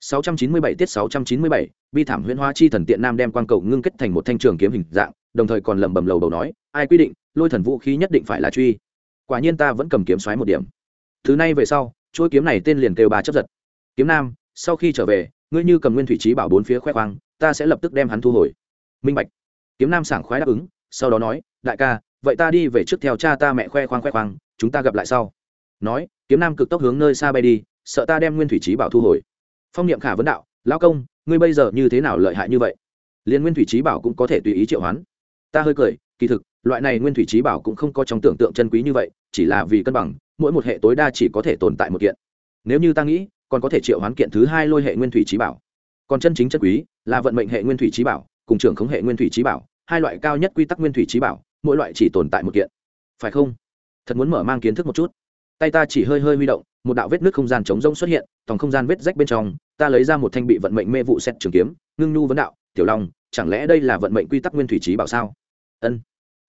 697 tiết 697, bi thảm huyễn hóa chi thần tiện nam đem quang cầu ngưng kết thành một thanh trường kiếm hình dạng, đồng thời còn lẩm bẩm lầu bầu nói, ai quy định, lôi thần vũ khí nhất định phải là truy. Quả nhiên ta vẫn cầm kiếm xoáy một điểm. Thứ này về sau, chuôi kiếm này tên liền kêu bà chấp giật. Kiếm nam, sau khi trở về, ngươi như cầm nguyên thủy Chí bảo bốn phía khoe khoang, ta sẽ lập tức đem hắn thu hồi. Minh bạch. Kiếm nam sảng khoái đáp ứng, sau đó nói, đại ca, vậy ta đi về trước theo cha ta mẹ khoe khoang khoe khoang, chúng ta gặp lại sau. Nói, kiếm nam cực tốc hướng nơi xa bay đi, sợ ta đem nguyên thủy Chí bảo thu hồi phong niệm khả vấn đạo, lão công, ngươi bây giờ như thế nào lợi hại như vậy? Liên nguyên thủy trí bảo cũng có thể tùy ý triệu hoán. Ta hơi cười, kỳ thực, loại này nguyên thủy trí bảo cũng không có trong tưởng tượng chân quý như vậy, chỉ là vì cân bằng, mỗi một hệ tối đa chỉ có thể tồn tại một kiện. Nếu như ta nghĩ, còn có thể triệu hoán kiện thứ hai lôi hệ nguyên thủy trí bảo. Còn chân chính chân quý là vận mệnh hệ nguyên thủy trí bảo, cùng trưởng khống hệ nguyên thủy trí bảo, hai loại cao nhất quy tắc nguyên thủy trí bảo, mỗi loại chỉ tồn tại một kiện. Phải không? Thật muốn mở mang kiến thức một chút. Tay ta chỉ hơi hơi huy động, một đạo vết nước không gian trống rông xuất hiện tòng không gian vết rách bên trong ta lấy ra một thanh bị vận mệnh mê vụ xét trường kiếm, ngưng nhu vấn đạo, tiểu long, chẳng lẽ đây là vận mệnh quy tắc nguyên thủy trí bảo sao? Ân.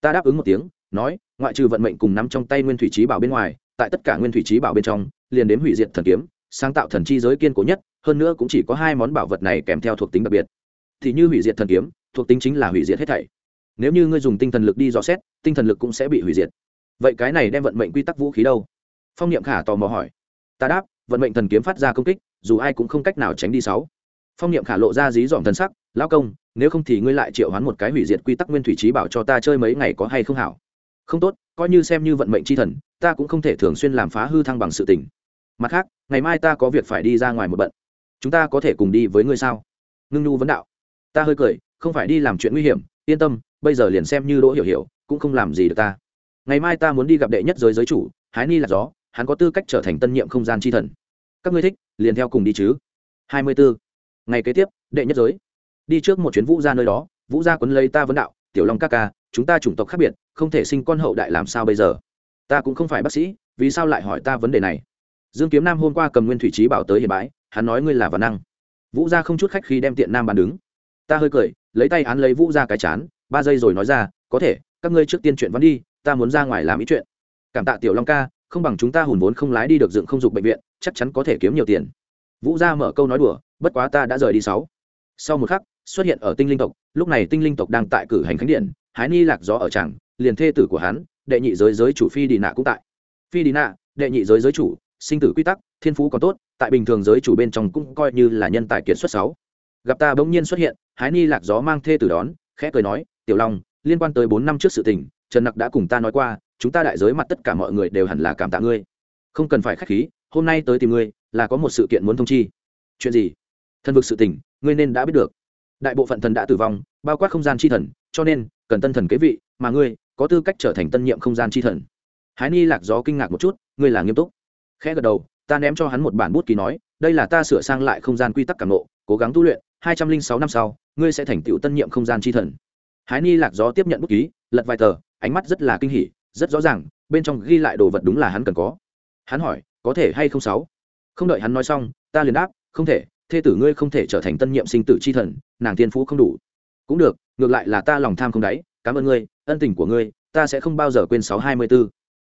Ta đáp ứng một tiếng, nói, ngoại trừ vận mệnh cùng nắm trong tay nguyên thủy trí bảo bên ngoài, tại tất cả nguyên thủy trí bảo bên trong, liền đến hủy diệt thần kiếm, sáng tạo thần chi giới kiên cố nhất, hơn nữa cũng chỉ có hai món bảo vật này kèm theo thuộc tính đặc biệt. Thì như hủy diệt thần kiếm, thuộc tính chính là hủy diệt hết thảy. Nếu như ngươi dùng tinh thần lực đi dò xét, tinh thần lực cũng sẽ bị hủy diệt. Vậy cái này đem vận mệnh quy tắc vũ khí đâu? Phong niệm khả tò mò hỏi. Ta đáp, vận mệnh thần kiếm phát ra công kích dù ai cũng không cách nào tránh đi sáu. Phong niệm khả lộ ra dí dỏm thần sắc, lão công, nếu không thì ngươi lại triệu hoán một cái hủy diệt quy tắc nguyên thủy trí bảo cho ta chơi mấy ngày có hay không hảo? Không tốt, coi như xem như vận mệnh chi thần, ta cũng không thể thường xuyên làm phá hư thăng bằng sự tình. Mặt khác, ngày mai ta có việc phải đi ra ngoài một bận. Chúng ta có thể cùng đi với ngươi sao? Ngưng nhu vấn đạo. Ta hơi cười, không phải đi làm chuyện nguy hiểm, yên tâm, bây giờ liền xem như đỗ hiểu hiểu, cũng không làm gì được ta. Ngày mai ta muốn đi gặp đệ nhất giới giới chủ, hái ni là gió, hắn có tư cách trở thành tân nhiệm không gian chi thần các ngươi thích, liền theo cùng đi chứ. Hai mươi bốn ngày kế tiếp, đệ nhất giới. Đi trước một chuyến vũ ra nơi đó, vũ gia quấn lấy ta vấn đạo, tiểu long ca ca, chúng ta chủng tộc khác biệt, không thể sinh con hậu đại làm sao bây giờ? Ta cũng không phải bác sĩ, vì sao lại hỏi ta vấn đề này? Dương kiếm nam hôm qua cầm nguyên thủy trí bảo tới hiện bái, hắn nói ngươi là văn năng. Vũ gia không chút khách khi đem tiện nam bàn đứng. Ta hơi cười, lấy tay án lấy vũ gia cái chán, ba giây rồi nói ra, có thể, các ngươi trước tiên chuyện văn đi, ta muốn ra ngoài làm ý chuyện. Cảm tạ tiểu long ca, không bằng chúng ta hùn vốn không lái đi được dựng không dục bệnh viện chắc chắn có thể kiếm nhiều tiền. Vũ gia mở câu nói đùa, bất quá ta đã rời đi sáu. Sau một khắc, xuất hiện ở tinh linh tộc, lúc này tinh linh tộc đang tại cử hành khánh điện, hái ni lạc gió ở chẳng liền thê tử của hắn, đệ nhị giới giới chủ phi đi nạ cũng tại. Phi đi nạ, đệ nhị giới giới chủ, sinh tử quy tắc, thiên phú còn tốt, tại bình thường giới chủ bên trong cũng coi như là nhân tài kiệt xuất sáu. Gặp ta bỗng nhiên xuất hiện, hái ni lạc gió mang thê tử đón, khẽ cười nói, tiểu long, liên quan tới bốn năm trước sự tình, trần nặc đã cùng ta nói qua, chúng ta đại giới mặt tất cả mọi người đều hẳn là cảm tạ ngươi. Không cần phải khách khí hôm nay tới tìm ngươi, là có một sự kiện muốn thông chi. Chuyện gì? Thần vực sự tình, ngươi nên đã biết được. Đại bộ phận thần đã tử vong, bao quát không gian c h i thần, cho nên, cần tân thần kế vị, mà ngươi, có tư cách trở thành tân nhiệm không gian c h i thần. Hái ni lạc gió kinh ngạc một chút, ngươi là nghiêm túc. Khẽ gật đầu, ta ném cho hắn một bản bút ký nói, đây là ta sửa sang lại không gian quy tắc cảm nộ cố gắng tu luyện, hai trăm linh sáu năm sau, ngươi sẽ thành tựu tân nhiệm không gian tri thần. Hái ni lạc gió tiếp nhận bút ký, lật vài tờ, ánh mắt rất là kinh hỉ, rất rõ ràng, bên trong ghi lại đồ vật đúng là hắn cần có. Hắn hỏi có thể hay không sáu? Không đợi hắn nói xong, ta liền đáp, không thể, thê tử ngươi không thể trở thành tân nhiệm sinh tử c h i thần, nàng tiên phú không đủ. Cũng được, ngược lại là ta lòng tham không đáy, cảm ơn ngươi, ân tình của ngươi, ta sẽ không bao giờ quên sáu hai mươi bốn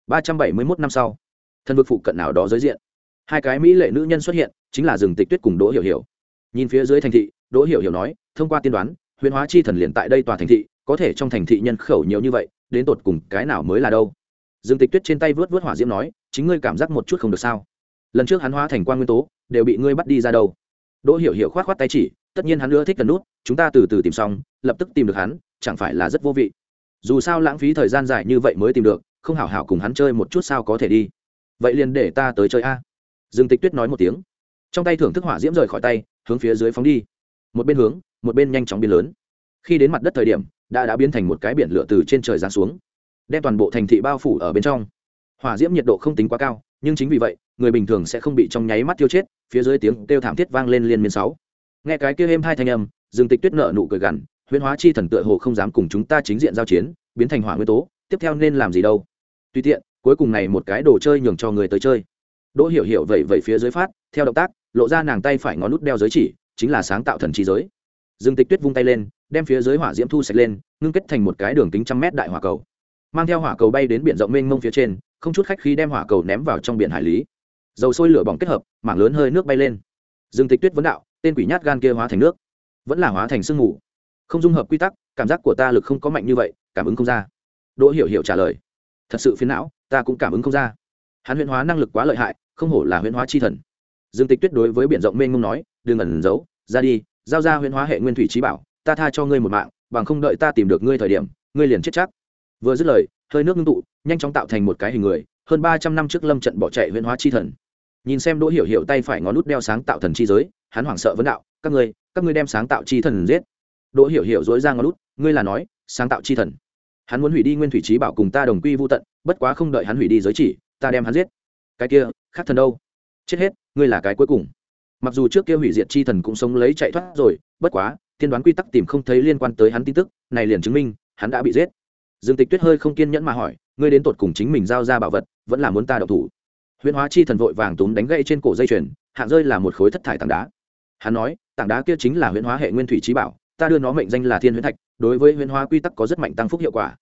ba trăm bảy mươi mốt năm sau, thân vực phụ cận nào đó giới diện, hai cái mỹ lệ nữ nhân xuất hiện, chính là rừng tịch tuyết cùng đỗ hiểu hiểu. Nhìn phía dưới thành thị, đỗ hiểu hiểu nói, thông qua tiên đoán, huyền hóa chi thần liền tại đây tòa thành thị, có thể trong thành thị nhân khẩu nhiều như vậy, đến tột cùng cái nào mới là đâu? Dương tịch tuyết trên tay vớt vớt hỏa diễm nói chính ngươi cảm giác một chút không được sao? Lần trước hắn hóa thành quan nguyên tố, đều bị ngươi bắt đi ra đâu? Đỗ hiểu hiểu khoát khoát tay chỉ, tất nhiên hắn ưa thích cần nút, chúng ta từ từ tìm xong, lập tức tìm được hắn, chẳng phải là rất vô vị. Dù sao lãng phí thời gian dài như vậy mới tìm được, không hảo hảo cùng hắn chơi một chút sao có thể đi. Vậy liền để ta tới chơi a. Dương tịch tuyết nói một tiếng. Trong tay thưởng thức hỏa diễm rời khỏi tay, hướng phía dưới phóng đi. Một bên hướng, một bên nhanh chóng biến lớn. Khi đến mặt đất thời điểm, đã đã biến thành một cái biển lửa từ trên trời giáng xuống, đem toàn bộ thành thị bao phủ ở bên trong hỏa diễm nhiệt độ không tính quá cao, nhưng chính vì vậy, người bình thường sẽ không bị trong nháy mắt tiêu chết, phía dưới tiếng kêu thảm thiết vang lên liên miên sáu. Nghe cái kêu êm hai thanh âm, dương tịch tuyết nợ nụ cười gằn, huyễn hóa chi thần tựa hồ không dám cùng chúng ta chính diện giao chiến, biến thành hỏa nguyên tố, tiếp theo nên làm gì đâu? Tùy tiện, cuối cùng này một cái đồ chơi nhường cho người tới chơi. Đỗ hiểu hiểu vậy vậy phía dưới phát, theo động tác, lộ ra nàng tay phải ngón nút đeo giới chỉ, chính là sáng tạo thần trí giới. Dương tịch tuyết vung tay lên, đem phía dưới hỏa diễm thu sạch lên, ngưng kết thành một cái đường kính trăm mét đại hỏa cầu. Mang theo hỏa cầu bay đến biển rộng mênh mông phía trên không chút khách khí đem hỏa cầu ném vào trong biển hải lý. Dầu sôi lửa bỏng kết hợp, mảng lớn hơi nước bay lên. Dương tịch tuyết vấn đạo, tên quỷ nhát gan kia hóa thành nước. Vẫn là hóa thành sương mù. Không dung hợp quy tắc, cảm giác của ta lực không có mạnh như vậy, cảm ứng không ra. Đỗ hiểu hiểu trả lời, thật sự phiến não, ta cũng cảm ứng không ra. Hắn huyễn hóa năng lực quá lợi hại, không hổ là huyễn hóa chi thần. Dương tịch tuyết đối với biển rộng mênh mông nói, đừng ẩn giấu, ra đi, giao ra huyễn hóa hệ nguyên thủy trí bảo, ta tha cho ngươi một mạng, bằng không đợi ta tìm được ngươi thời điểm, ngươi liền chết chắc vừa dứt lời, hơi nước ngưng tụ, nhanh chóng tạo thành một cái hình người, hơn ba trăm năm trước lâm trận bỏ chạy huyễn hóa chi thần. Nhìn xem đỗ hiểu hiểu tay phải ngón nút đeo sáng tạo thần chi giới, hắn hoảng sợ vấn đạo, các ngươi các ngươi đem sáng tạo chi thần giết. Đỗ hiểu hiểu dối ra ngón nút, ngươi là nói, sáng tạo chi thần. Hắn muốn hủy đi nguyên thủy trí bảo cùng ta đồng quy vô tận, bất quá không đợi hắn hủy đi giới chỉ, ta đem hắn giết. Cái kia, khác thần đâu? Chết hết, ngươi là cái cuối cùng. Mặc dù trước kia hủy diệt chi thần cũng sống lấy chạy thoát rồi, bất quá tiên đoán quy tắc tìm không thấy liên quan tới hắn tin tức, này liền chứng minh, hắn đã bị giết dương tịch tuyết hơi không kiên nhẫn mà hỏi, ngươi đến tột cùng chính mình giao ra bảo vật, vẫn là muốn ta đậu thủ? Huyễn hóa chi thần vội vàng túm đánh gậy trên cổ dây chuyền, hạng rơi là một khối thất thải tảng đá. Hắn nói, tảng đá kia chính là huyễn hóa hệ nguyên thủy trí bảo, ta đưa nó mệnh danh là thiên huyễn thạch, đối với huyễn hóa quy tắc có rất mạnh tăng phúc hiệu quả.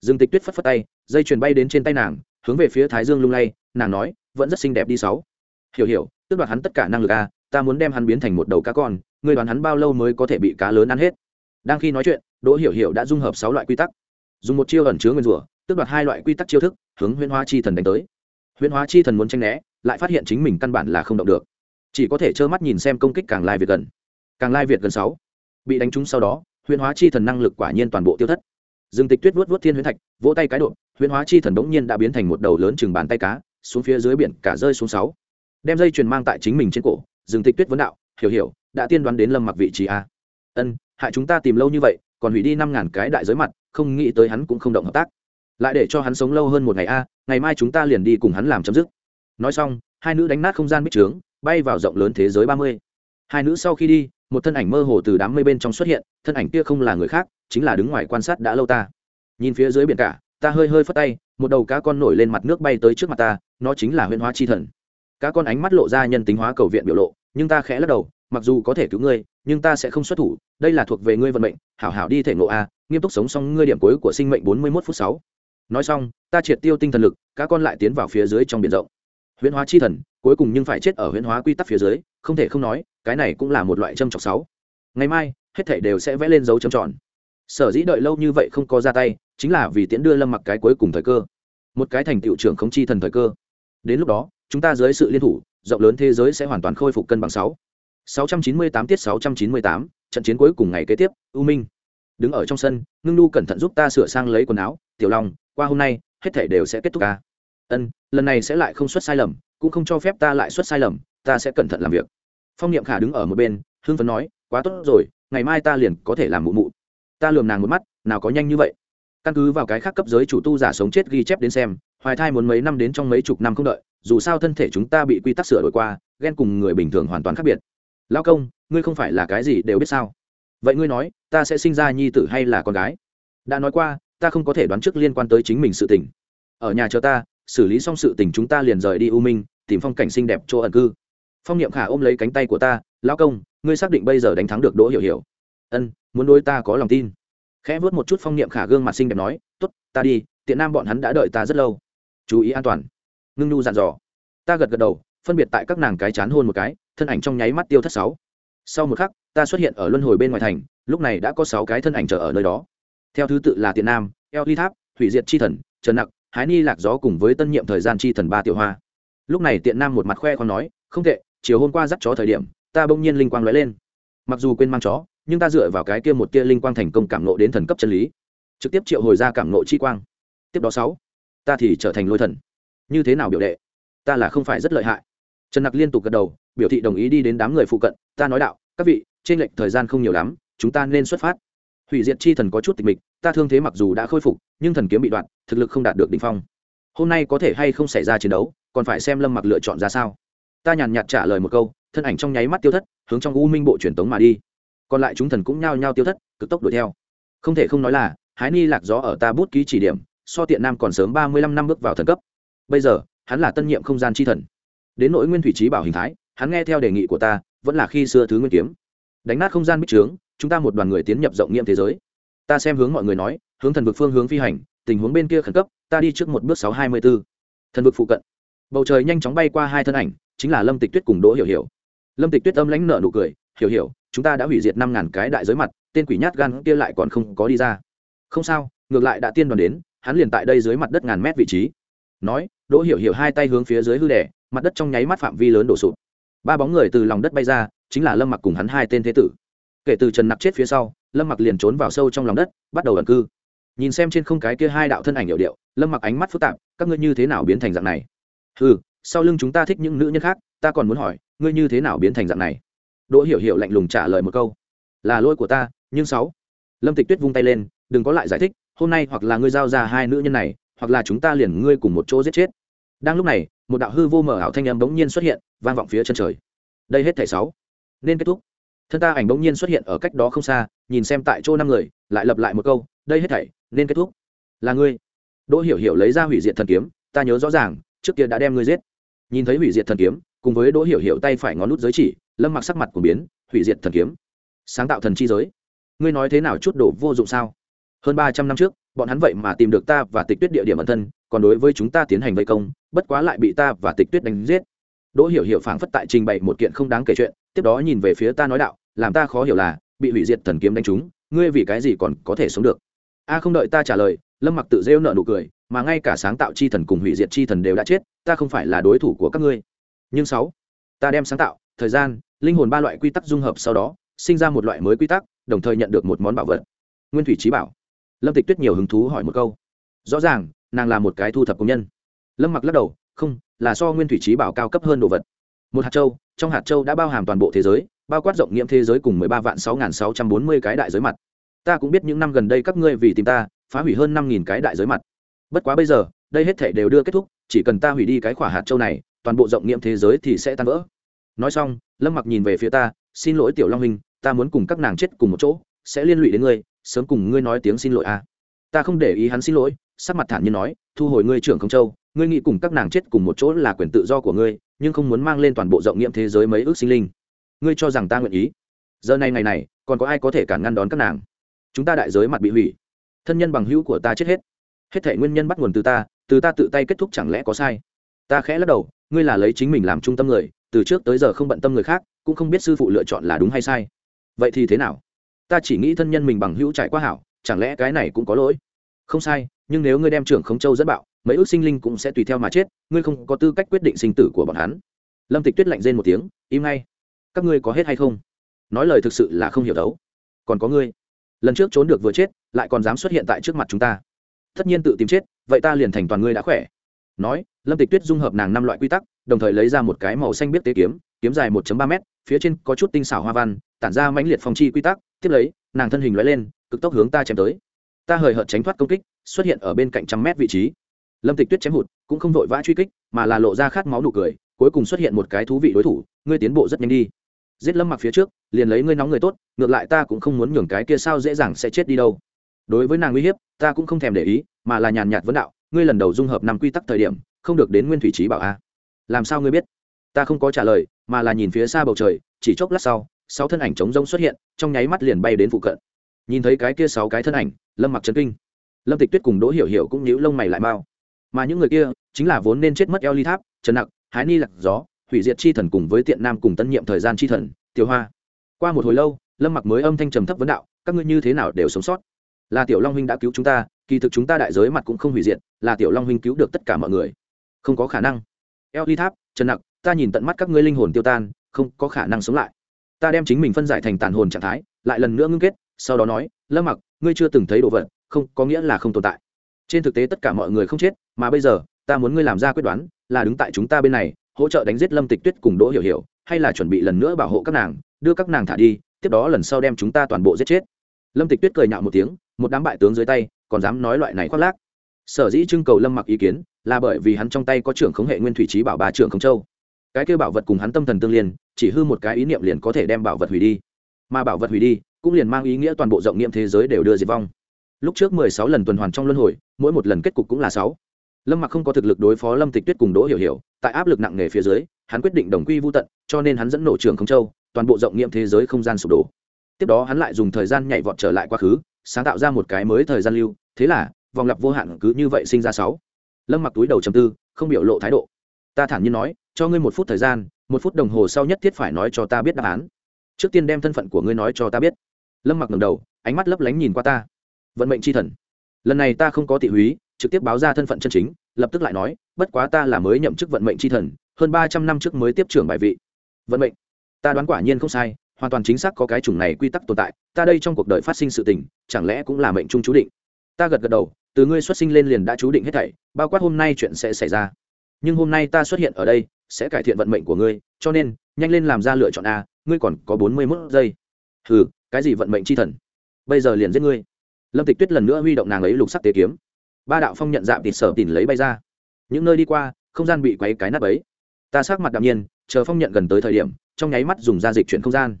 Dương tịch tuyết phất phất tay, dây chuyền bay đến trên tay nàng, hướng về phía thái dương lung lay, nàng nói, vẫn rất xinh đẹp đi sáu. Hiểu hiểu tức đoạt hắn tất cả năng lực a ta muốn đem hắn biến thành một đầu cá con, ngươi đoán hắn bao lâu mới có thể bị cá lớn ăn hết? Đang khi nói chuyện, đỗ hiểu hiểu đã dung hợp sáu loại quy tắc dùng một chiêu ẩn chứa nguyên rủa, tước đoạt hai loại quy tắc chiêu thức, hướng huyễn hóa chi thần đánh tới. Huyễn hóa chi thần muốn tranh né, lại phát hiện chính mình căn bản là không động được. Chỉ có thể trơ mắt nhìn xem công kích càng lai việt gần. Càng lai việt gần sáu. Bị đánh trúng sau đó, huyễn hóa chi thần năng lực quả nhiên toàn bộ tiêu thất. Dương tịch tuyết vuốt vuốt thiên huyễn thạch, vỗ tay cái độ huyễn hóa chi thần bỗng nhiên đã biến thành một đầu lớn chừng bàn tay cá, xuống phía dưới biển, cả rơi xuống sáu. Đem dây chuyền mang tại chính mình trên cổ, dương tịch tuyết vấn đạo, hiểu hiểu, đã tiên đoán đến lâm mặc vị trí a. Ân, hại chúng ta tìm lâu như vậy, còn hủy đi năm ngàn cái đại giới mặt không nghĩ tới hắn cũng không động hợp tác. Lại để cho hắn sống lâu hơn một ngày a, ngày mai chúng ta liền đi cùng hắn làm chấm dứt. Nói xong, hai nữ đánh nát không gian bích trướng, bay vào rộng lớn thế giới ba mươi. Hai nữ sau khi đi, một thân ảnh mơ hồ từ đám mây bên trong xuất hiện, thân ảnh kia không là người khác, chính là đứng ngoài quan sát đã lâu ta. Nhìn phía dưới biển cả, ta hơi hơi phất tay, một đầu cá con nổi lên mặt nước bay tới trước mặt ta, nó chính là huyên hóa chi thần. Cá con ánh mắt lộ ra nhân tính hóa cầu viện biểu lộ, nhưng ta khẽ lắc đầu, mặc dù có thể cứu ngươi, nhưng ta sẽ không xuất thủ, đây là thuộc về ngươi vận mệnh, hảo hảo đi thể ngộ a nghiêm túc sống xong ngươi điểm cuối của sinh mệnh bốn mươi mốt phút sáu. Nói xong ta triệt tiêu tinh thần lực cá con lại tiến vào phía dưới trong biển rộng. Huyễn hóa chi thần cuối cùng nhưng phải chết ở huyễn hóa quy tắc phía dưới không thể không nói cái này cũng là một loại châm trọc sáu. Ngày mai hết thảy đều sẽ vẽ lên dấu châm tròn. Sở dĩ đợi lâu như vậy không có ra tay chính là vì tiễn đưa lâm mặc cái cuối cùng thời cơ. Một cái thành tiệu trưởng không chi thần thời cơ. Đến lúc đó chúng ta dưới sự liên thủ rộng lớn thế giới sẽ hoàn toàn khôi phục cân bằng sáu. 698 tiết 698, trận chiến cuối cùng ngày kế tiếp u minh đứng ở trong sân, ngưng nu cẩn thận giúp ta sửa sang lấy quần áo. Tiểu long, qua hôm nay, hết thể đều sẽ kết thúc ca. Ân, lần này sẽ lại không xuất sai lầm, cũng không cho phép ta lại xuất sai lầm, ta sẽ cẩn thận làm việc. Phong niệm khả đứng ở một bên hương phấn nói, quá tốt rồi, ngày mai ta liền có thể làm mụ mụ. Ta lườm nàng một mắt, nào có nhanh như vậy? Căn cứ vào cái khác cấp giới chủ tu giả sống chết ghi chép đến xem, hoài thai muốn mấy năm đến trong mấy chục năm không đợi, dù sao thân thể chúng ta bị quy tắc sửa đổi qua ghen cùng người bình thường hoàn toàn khác biệt. Lao công, ngươi không phải là cái gì đều biết sao? Vậy ngươi nói, ta sẽ sinh ra nhi tử hay là con gái? Đã nói qua, ta không có thể đoán trước liên quan tới chính mình sự tình. Ở nhà chờ ta, xử lý xong sự tình chúng ta liền rời đi u minh, tìm phong cảnh xinh đẹp chỗ ẩn cư. Phong niệm khả ôm lấy cánh tay của ta, lão công, ngươi xác định bây giờ đánh thắng được đỗ hiểu hiểu. Ân, muốn đối ta có lòng tin. Khẽ vớt một chút phong niệm khả gương mặt xinh đẹp nói t ố t ta đi, tiện nam bọn hắn đã đợi ta rất lâu. Chú ý an toàn. Ngưng nhu dặn dò. Ta gật gật đầu, phân biệt tại các nàng cái chán hôn một cái, thân ảnh trong nháy mắt tiêu thất sáu. Sau một khắc ta xuất hiện ở luân hồi bên ngoài thành, lúc này đã có sáu cái thân ảnh chờ ở nơi đó. Theo thứ tự là tiện nam, eo ly tháp, hủy diệt chi thần, trần nặc, hái ni lạc gió cùng với tân nhiệm thời gian chi thần ba tiểu hoa. Lúc này tiện nam một mặt khoe còn nói, không tệ, chiều hôm qua dắt chó thời điểm, ta bỗng nhiên linh quang lóe lên. Mặc dù quên mang chó, nhưng ta dựa vào cái kia một tia linh quang thành công cảm nộ đến thần cấp chân lý. Trực tiếp triệu hồi ra cảm nộ chi quang. Tiếp đó sáu, ta thì trở thành lôi thần. Như thế nào biểu đệ? Ta là không phải rất lợi hại. Trần nặc liên tục gật đầu, biểu thị đồng ý đi đến đám người phụ cận, ta nói đạo, các vị trên lệnh thời gian không nhiều lắm, chúng ta nên xuất phát. Hủy diệt chi thần có chút tịch mịch, ta thương thế mặc dù đã khôi phục, nhưng thần kiếm bị đoạn, thực lực không đạt được đ ỉ n h phong. Hôm nay có thể hay không xảy ra chiến đấu, còn phải xem lâm mặc lựa chọn ra sao. Ta nhàn nhạt trả lời một câu, thân ảnh trong nháy mắt tiêu thất, hướng trong u minh bộ truyền tống mà đi. Còn lại chúng thần cũng nhao nhao tiêu thất, cực tốc đuổi theo. Không thể không nói là, hái ni lạc gió ở ta bút ký chỉ điểm, so tiện nam còn sớm ba mươi lăm năm bước vào thần cấp. Bây giờ, hắn là tân nhiệm không gian chi thần. Đến nỗi nguyên thủy trí bảo hình thái, hắn nghe theo đề nghị của ta, vẫn là khi xưa thứ nguyên kiếm đánh nát không gian bích trướng, chúng ta một đoàn người tiến nhập rộng nghiệm thế giới. Ta xem hướng mọi người nói, hướng thần vực phương hướng phi hành, tình huống bên kia khẩn cấp, ta đi trước một bước sáu hai mươi b ố thần vực phụ cận. Bầu trời nhanh chóng bay qua hai thân ảnh, chính là lâm tịch tuyết cùng đỗ hiểu hiểu. Lâm tịch tuyết âm lãnh nợ nụ cười, hiểu hiểu, chúng ta đã hủy diệt năm ngàn cái đại giới mặt, tên quỷ nhát gan kia lại còn không có đi ra. Không sao, ngược lại đã tiên đoàn đến, hắn liền tại đây dưới mặt đất ngàn mét vị trí. Nói, đỗ hiểu hiểu hai tay hướng phía dưới hư đẻ mặt đất trong nháy mắt phạm vi lớn đổ sụp. Ba bóng người từ lòng đất bay ra chính là lâm mặc cùng hắn hai tên thế tử. Kể từ trần nặc chết phía sau, lâm mặc liền trốn vào sâu trong lòng đất, bắt đầu ẩn cư. Nhìn xem trên không cái kia hai đạo thân ảnh hiệu điệu, lâm mặc ánh mắt phức tạp, các ngươi như thế nào biến thành dạng này? Ừ sau lưng chúng ta thích những nữ nhân khác, ta còn muốn hỏi, ngươi như thế nào biến thành dạng này? Đỗ hiểu hiểu lạnh lùng trả lời một câu. Là lỗi của ta, nhưng sáu. Lâm tịch tuyết vung tay lên, đừng có lại giải thích, hôm nay hoặc là ngươi giao ra hai nữ nhân này, hoặc là chúng ta liền ngươi cùng một chỗ giết chết. Đang lúc này, một đạo hư vô mở ảo thanh âm bỗng nhiên xuất hiện, vang vọng phía chân trời. Đây hết thảy sáu nên kết thúc. Thân ta ảnh bỗng nhiên xuất hiện ở cách đó không xa, nhìn xem tại chỗ năm người, lại lặp lại một câu, đây hết thảy, nên kết thúc. Là ngươi. Đỗ hiểu hiểu lấy ra hủy diệt thần kiếm, ta nhớ rõ ràng, trước kia đã đem ngươi giết. Nhìn thấy hủy diệt thần kiếm, cùng với đỗ hiểu hiểu tay phải ngón nút giới chỉ, lâm mặc sắc mặt của biến, hủy diệt thần kiếm, sáng tạo thần chi giới. Ngươi nói thế nào chút đổ vô dụng sao? Hơn ba trăm năm trước, bọn hắn vậy mà tìm được ta và tịch tuyết địa điểm ẩn thân, còn đối với chúng ta tiến hành vây công, bất quá lại bị ta và tịch tuyết đánh giết đỗ hiểu hiểu phảng phất tại trình bày một kiện không đáng kể chuyện, tiếp đó nhìn về phía ta nói đạo, làm ta khó hiểu là, bị hủy diệt thần kiếm đánh trúng, ngươi vì cái gì còn có thể sống được? A, không đợi ta trả lời, lâm mặc tự rêu nợ nụ cười, mà ngay cả sáng tạo chi thần cùng hủy diệt chi thần đều đã chết, ta không phải là đối thủ của các ngươi. Nhưng sáu, ta đem sáng tạo, thời gian, linh hồn ba loại quy tắc dung hợp sau đó, sinh ra một loại mới quy tắc, đồng thời nhận được một món bảo vật. Nguyên thủy trí bảo. Lâm tịch tuyết nhiều hứng thú hỏi một câu. Rõ ràng, nàng là một cái thu thập công nhân. Lâm mặc lắc đầu, không là so nguyên thủy trí bảo cao cấp hơn đồ vật. Một hạt châu, trong hạt châu đã bao hàm toàn bộ thế giới, bao quát rộng nghiệm thế giới cùng mười ba vạn sáu nghìn sáu trăm bốn mươi cái đại giới mặt. Ta cũng biết những năm gần đây các ngươi vì tìm ta, phá hủy hơn năm nghìn cái đại giới mặt. Bất quá bây giờ, đây hết thể đều đưa kết thúc, chỉ cần ta hủy đi cái khỏa hạt châu này, toàn bộ rộng nghiệm thế giới thì sẽ tan vỡ. Nói xong, lâm mặc nhìn về phía ta, xin lỗi tiểu long hình ta muốn cùng các nàng chết cùng một chỗ, sẽ liên lụy đến ngươi, sớm cùng ngươi nói tiếng xin lỗi a ta không để ý hắn xin lỗi, sắc mặt thản nhiên nói, thu hồi ngươi trưởng không châu ngươi nghĩ cùng các nàng chết cùng một chỗ là quyền tự do của ngươi, nhưng không muốn mang lên toàn bộ rộng nghiệm thế giới mấy ước sinh linh. Ngươi cho rằng ta nguyện ý? Giờ này ngày này, còn có ai có thể cản ngăn đón các nàng? Chúng ta đại giới mặt bị hủy. Thân nhân bằng hữu của ta chết hết. Hết thể nguyên nhân bắt nguồn từ ta từ ta tự tay kết thúc chẳng lẽ có sai? Ta khẽ lắc đầu, ngươi là lấy chính mình làm trung tâm người, từ trước tới giờ không bận tâm người khác, cũng không biết sư phụ lựa chọn là đúng hay sai. Vậy thì thế nào? Ta chỉ nghĩ thân nhân mình bằng hữu trải qua hảo, chẳng lẽ cái này cũng có lỗi? Không sai nhưng nếu ngươi đem trưởng khống châu dẫn bạo, mấy ước sinh linh cũng sẽ tùy theo mà chết, ngươi không có tư cách quyết định sinh tử của bọn hắn. Lâm tịch tuyết lạnh rên một tiếng, im ngay, các ngươi có hết hay không? Nói lời thực sự là không hiểu đấu. Còn có ngươi, lần trước trốn được vừa chết, lại còn dám xuất hiện tại trước mặt chúng ta. Tất nhiên tự tìm chết, vậy ta liền thành toàn ngươi đã khỏe. Nói, lâm tịch tuyết dung hợp nàng năm loại quy tắc, đồng thời lấy ra một cái màu xanh biết tế kiếm kiếm dài 1 ba m phía trên có chút tinh xảo hoa văn, tản ra mãnh liệt phong chi quy tắc, tiếp lấy, nàng thân hình lóe lên, cực tốc hướng ta chém tới ta hời hợt tránh thoát công kích, xuất hiện ở bên cạnh trăm mét vị trí. Lâm tịch tuyết chém hụt, cũng không vội vã truy kích, mà là lộ ra khát máu nụ cười, cuối cùng xuất hiện một cái thú vị đối thủ, ngươi tiến bộ rất nhanh đi. Giết lâm mặc phía trước, liền lấy ngươi nóng người tốt, ngược lại ta cũng không muốn nhường cái kia sao dễ dàng sẽ chết đi đâu. Đối với nàng uy hiếp, ta cũng không thèm để ý, mà là nhàn nhạt vấn đạo, ngươi lần đầu dung hợp năm quy tắc thời điểm, không được đến nguyên thủy trí bảo a. Làm sao ngươi biết? Ta không có trả lời, mà là nhìn phía xa bầu trời, chỉ chốc lát sau, sáu thân ảnh trống rông xuất hiện, trong nháy mắt liền bay đến phụ cận nhìn thấy cái kia sáu cái thân ảnh, lâm mặc trấn kinh. Lâm tịch tuyết cùng đỗ hiểu hiểu cũng nhíu lông mày lại mau. Mà những người kia chính là vốn nên chết mất eo ly tháp, trần nặc, hái ni lạc gió, hủy diệt chi thần cùng với tiện nam cùng tân nhiệm thời gian chi thần, tiểu hoa. Qua một hồi lâu, lâm mặc mới âm thanh trầm thấp vấn đạo, các ngươi như thế nào đều sống sót? Là tiểu long huynh đã cứu chúng ta, kỳ thực chúng ta đại giới mặt cũng không hủy diệt, là tiểu long huynh cứu được tất cả mọi người. Không có khả năng. Eo ly tháp, trần nặc, ta nhìn tận mắt các ngươi linh hồn tiêu tan, không có khả năng sống lại. Ta đem chính mình phân giải thành tàn hồn trạng thái, lại lần nữa ngưng kết sau đó nói, lâm mặc, ngươi chưa từng thấy đồ vật, không, có nghĩa là không tồn tại. Trên thực tế tất cả mọi người không chết, mà bây giờ, ta muốn ngươi làm ra quyết đoán, là đứng tại chúng ta bên này, hỗ trợ đánh giết lâm tịch tuyết cùng đỗ hiểu hiểu, hay là chuẩn bị lần nữa bảo hộ các nàng, đưa các nàng thả đi, tiếp đó lần sau đem chúng ta toàn bộ giết chết. Lâm tịch tuyết cười nhạo một tiếng, một đám bại tướng dưới tay, còn dám nói loại này khoác lác. Sở dĩ trưng cầu lâm mặc ý kiến, là bởi vì hắn trong tay có trưởng khống hệ nguyên thủy trí bảo bà trưởng khống châu. Cái kêu bảo vật cùng hắn tâm thần tương liên, chỉ hư một cái ý niệm liền có thể đem bảo vật hủy đi. Mà bảo vật hủy đi cũng liền mang ý nghĩa toàn bộ rộng nghiệm thế giới đều đưa diệt vong. Lúc trước mười sáu lần tuần hoàn trong luân hồi, mỗi một lần kết cục cũng là sáu. Lâm mặc không có thực lực đối phó lâm tịch tuyết cùng đỗ hiểu hiểu, tại áp lực nặng nề phía dưới, hắn quyết định đồng quy vô tận, cho nên hắn dẫn nổ trường không châu, toàn bộ rộng nghiệm thế giới không gian sụp đổ. Tiếp đó hắn lại dùng thời gian nhảy vọt trở lại quá khứ, sáng tạo ra một cái mới thời gian lưu, thế là, vòng lặp vô hạn cứ như vậy sinh ra sáu. Lâm mặc túi đầu chầm tư, không biểu lộ thái độ. Ta thản nhiên nói, cho ngươi một phút thời gian, một phút đồng hồ sau nhất thiết phải nói cho ta biết đáp án. Trước tiên đem thân phận của ngươi nói cho ta biết lâm mặc ngầm đầu, ánh mắt lấp lánh nhìn qua ta. Vận mệnh c h i thần. Lần này ta không có thị húy, trực tiếp báo ra thân phận chân chính, lập tức lại nói, bất quá ta là mới nhậm chức vận mệnh c h i thần, hơn ba trăm năm trước mới tiếp trưởng bài vị. Vận mệnh. Ta đoán quả nhiên không sai, hoàn toàn chính xác có cái chủng này quy tắc tồn tại, ta đây trong cuộc đời phát sinh sự tình, chẳng lẽ cũng là mệnh trung chú định? Ta gật gật đầu, từ ngươi xuất sinh lên liền đã chú định hết thảy, bao quát hôm nay chuyện sẽ xảy ra. Nhưng hôm nay ta xuất hiện ở đây, sẽ cải thiện vận mệnh của ngươi, cho nên, nhanh lên làm ra lựa chọn a, ngươi còn có bốn mươi mốt giây. Ừ cái gì vận mệnh chi thần? Bây giờ liền giết ngươi. Lâm tịch tuyết lần nữa huy động nàng ấy lục sắc tế kiếm. Ba đạo phong nhận dạng tịt sở tỉn lấy bay ra. Những nơi đi qua, không gian bị quấy cái nắp ấy ta sát mặt đạm nhiên, chờ phong nhận gần tới thời điểm, trong nháy mắt dùng r a dịch chuyển không gian.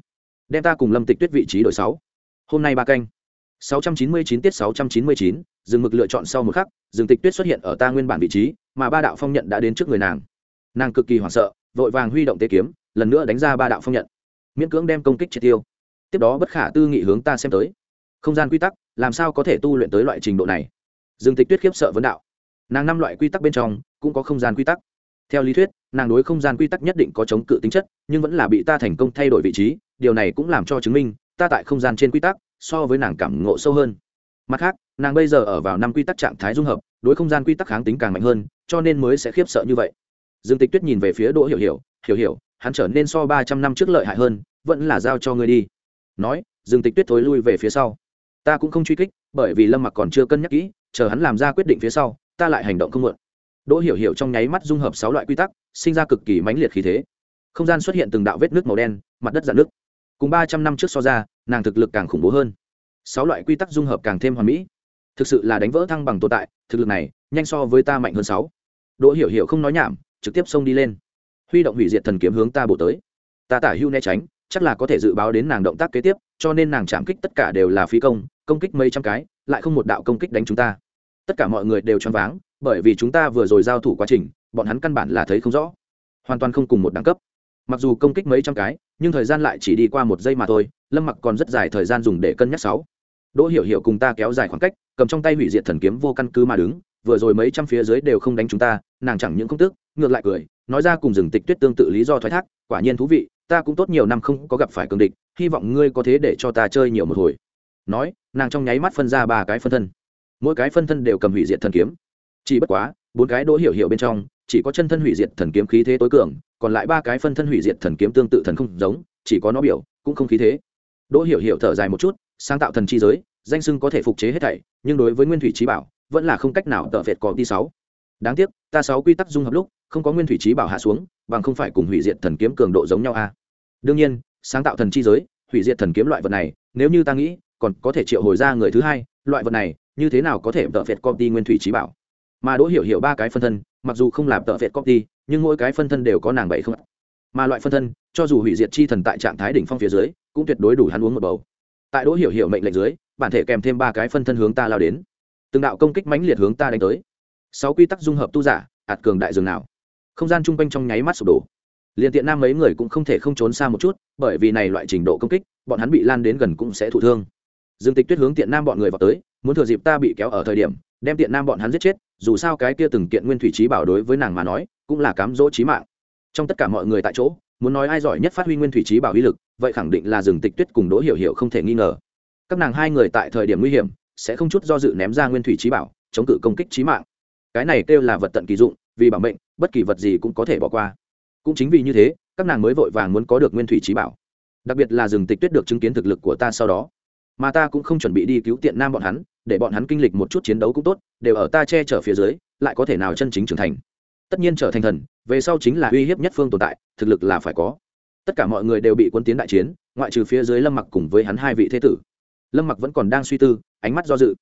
Đem ta cùng lâm tịch tuyết vị trí đội sáu. Hôm nay ba canh. Sáu trăm chín mươi chín tiết sáu trăm chín mươi chín, dừng mực lựa chọn sau một khắc, dừng tịch tuyết xuất hiện ở ta nguyên bản vị trí, mà ba đạo phong nhận đã đến trước người nàng. Nàng cực kỳ hoảng sợ, vội vàng huy động tế kiếm, lần nữa đánh ra ba đạo phong nhận. Miễn cưỡng đem công kích triệt tiêu tiếp đó bất khả tư nghị hướng ta xem tới. Không gian quy tắc, làm sao có thể tu luyện tới loại trình độ này? Dương tịch tuyết khiếp sợ vấn đạo. Nàng năm loại quy tắc bên trong, cũng có không gian quy tắc. Theo lý thuyết, nàng đối không gian quy tắc nhất định có chống cự tính chất, nhưng vẫn là bị ta thành công thay đổi vị trí, điều này cũng làm cho chứng minh, ta tại không gian trên quy tắc, so với nàng cảm ngộ sâu hơn. Mặt khác, nàng bây giờ ở vào năm quy tắc trạng thái dung hợp, đối không gian quy tắc kháng tính càng mạnh hơn, cho nên mới sẽ khiếp sợ như vậy. Dương tịch tuyết nhìn về phía đỗ hiểu hiểu hiểu hiểu, hắn trở nên so ba trăm năm trước lợi hại hơn, vẫn là giao cho ngươi đi nói dương tịch tuyết thối lui về phía sau. Ta cũng không truy kích, bởi vì lâm mặc còn chưa cân nhắc kỹ, chờ hắn làm ra quyết định phía sau, ta lại hành động không mượn đỗ hiểu hiểu trong nháy mắt dung hợp sáu loại quy tắc, sinh ra cực kỳ mãnh liệt khí thế. Không gian xuất hiện từng đạo vết nước màu đen, mặt đất dạn nước cùng ba trăm năm trước so ra, nàng thực lực càng khủng bố hơn. Sáu loại quy tắc dung hợp càng thêm hoàn mỹ. Thực sự là đánh vỡ thăng bằng tồn tại, thực lực này, nhanh so với ta mạnh hơn sáu. Đỗ hiểu hiểu không nói nhảm, trực tiếp xông đi lên. Huy động hủy diệt thần kiếm hướng ta bổ tới. Ta tả hưu né tránh chắc là có thể dự báo đến nàng động tác kế tiếp, cho nên nàng chạm kích tất cả đều là phi công công kích mấy trăm cái, lại không một đạo công kích đánh chúng ta. Tất cả mọi người đều choáng váng, bởi vì chúng ta vừa rồi giao thủ quá trình, bọn hắn căn bản là thấy không rõ. Hoàn toàn không cùng một đẳng cấp. Mặc dù công kích mấy trăm cái, nhưng thời gian lại chỉ đi qua một giây mà thôi, lâm mặc còn rất dài thời gian dùng để cân nhắc sáu. Đỗ hiểu hiểu cùng ta kéo dài khoảng cách, cầm trong tay hủy diệt thần kiếm vô căn cứ mà đứng, vừa rồi mấy trăm phía dưới đều không đánh chúng ta, nàng chẳng những không tức, ngược lại cười, nói ra cùng rừng tịch tuyết tương tự lý do thoái thác, quả nhiên thú vị ta cũng tốt nhiều năm không có gặp phải cường địch, hy vọng ngươi có thế để cho ta chơi nhiều một hồi. Nói, nàng trong nháy mắt phân ra ba cái phân thân. Mỗi cái phân thân đều cầm hủy diệt thần kiếm. Chỉ bất quá, bốn cái đỗ hiểu hiểu bên trong, chỉ có chân thân hủy diệt thần kiếm khí thế tối cường, còn lại ba cái phân thân hủy diệt thần kiếm tương tự thần không giống, chỉ có nó biểu, cũng không khí thế. Đỗ hiểu hiểu thở dài một chút, sáng tạo thần chi giới, danh sưng có thể phục chế hết thảy, nhưng đối với nguyên thủy trí bảo, vẫn là không cách nào tợ vẹt có đi sáu đáng tiếc, ta sáu quy tắc dung hợp lúc, không có nguyên thủy trí bảo hạ xuống, bằng không phải cùng hủy diệt thần kiếm cường độ giống nhau a. À. đương nhiên, sáng tạo thần chi giới, hủy diệt thần kiếm loại vật này, nếu như ta nghĩ, còn có thể triệu hồi ra người thứ hai, loại vật này, như thế nào có thể tợ phệt công ty nguyên thủy trí bảo? Mà đỗ hiểu hiểu ba cái phân thân, mặc dù không làm tợ phệt công ty nhưng mỗi cái phân thân đều có nàng bảy không mà loại phân thân, cho dù hủy diệt chi thần tại trạng thái đỉnh phong phía dưới, cũng tuyệt đối đủ hắn uống một bầu. Tại đỗ hiểu hiểu mệnh lệnh dưới, bản thể kèm thêm ba cái phân thân hướng ta lao đến. Từng đạo công kích mãnh liệt hướng ta đánh tới sáu quy tắc dung hợp tu giả ạt cường đại dường nào. Không gian chung quanh trong nháy mắt sụp đổ. Liền tiện nam mấy người cũng không thể không trốn xa một chút, bởi vì này loại trình độ công kích, bọn hắn bị lan đến gần cũng sẽ thụ thương. Dương tịch tuyết hướng tiện nam bọn người vào tới, muốn thừa dịp ta bị kéo ở thời điểm, đem tiện nam bọn hắn giết chết, dù sao cái kia từng kiện nguyên thủy trí bảo đối với nàng mà nói, cũng là cám dỗ trí mạng. Trong tất cả mọi người tại chỗ, muốn nói ai giỏi nhất phát huy nguyên thủy trí bảo uy lực, vậy khẳng định là Dương tịch tuyết cùng đỗ hiểu hiểu không thể nghi ngờ. Các nàng hai người tại thời điểm nguy hiểm, sẽ không chút do dự ném ra nguyên thủy trí bảo, chống cự công kích trí mạng cái này kêu là vật tận kỳ dụng, vì bảo mệnh, bất kỳ vật gì cũng có thể bỏ qua. Cũng chính vì như thế, các nàng mới vội vàng muốn có được nguyên thủy trí bảo. Đặc biệt là rừng tịch tuyết được chứng kiến thực lực của ta sau đó. Mà ta cũng không chuẩn bị đi cứu tiện nam bọn hắn, để bọn hắn kinh lịch một chút chiến đấu cũng tốt, đều ở ta che chở phía dưới, lại có thể nào chân chính trưởng thành. Tất nhiên trở thành thần, về sau chính là uy hiếp nhất phương tồn tại, thực lực là phải có. Tất cả mọi người đều bị quân tiến đại chiến, ngoại trừ phía dưới lâm mặc cùng với hắn hai vị thế tử. Lâm mặc vẫn còn đang suy tư, ánh mắt do dự.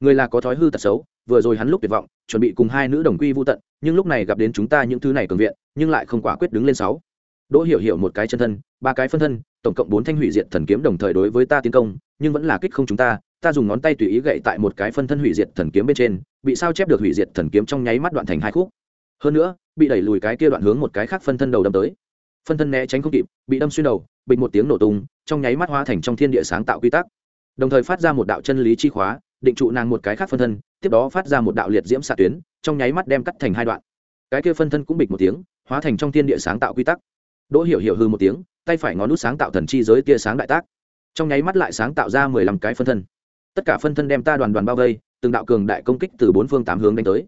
Người là có thói hư tật xấu vừa rồi hắn lúc tuyệt vọng, chuẩn bị cùng hai nữ đồng quy vô tận, nhưng lúc này gặp đến chúng ta những thứ này cường viện, nhưng lại không quả quyết đứng lên sáu. Đỗ hiểu hiểu một cái chân thân, ba cái phân thân, tổng cộng bốn thanh hủy diệt thần kiếm đồng thời đối với ta tiến công, nhưng vẫn là kích không chúng ta ta dùng ngón tay tùy ý gậy tại một cái phân thân hủy diệt thần kiếm bên trên, bị sao chép được hủy diệt thần kiếm trong nháy mắt đoạn thành hai khúc. Hơn nữa, bị đẩy lùi cái kia đoạn hướng một cái khác phân thân đầu đâm tới. Phân thân né tránh không kịp, bị đâm xuyên đầu bị một tiếng nổ tung, trong nháy mắt hóa thành trong thiên địa sáng tạo quy tắc. Đồng thời phát ra một đạo chân lý chi khóa định trụ nàng một cái khác phân thân, tiếp đó phát ra một đạo liệt diễm xạ tuyến, trong nháy mắt đem cắt thành hai đoạn. Cái kia phân thân cũng bịch một tiếng, hóa thành trong thiên địa sáng tạo quy tắc. Đỗ hiểu hiểu hư một tiếng, tay phải ngón nút sáng tạo thần chi giới tia sáng đại tác. Trong nháy mắt lại sáng tạo ra mười lăm cái phân thân. Tất cả phân thân đem ta đoàn đoàn bao vây, từng đạo cường đại công kích từ bốn phương tám hướng đánh tới.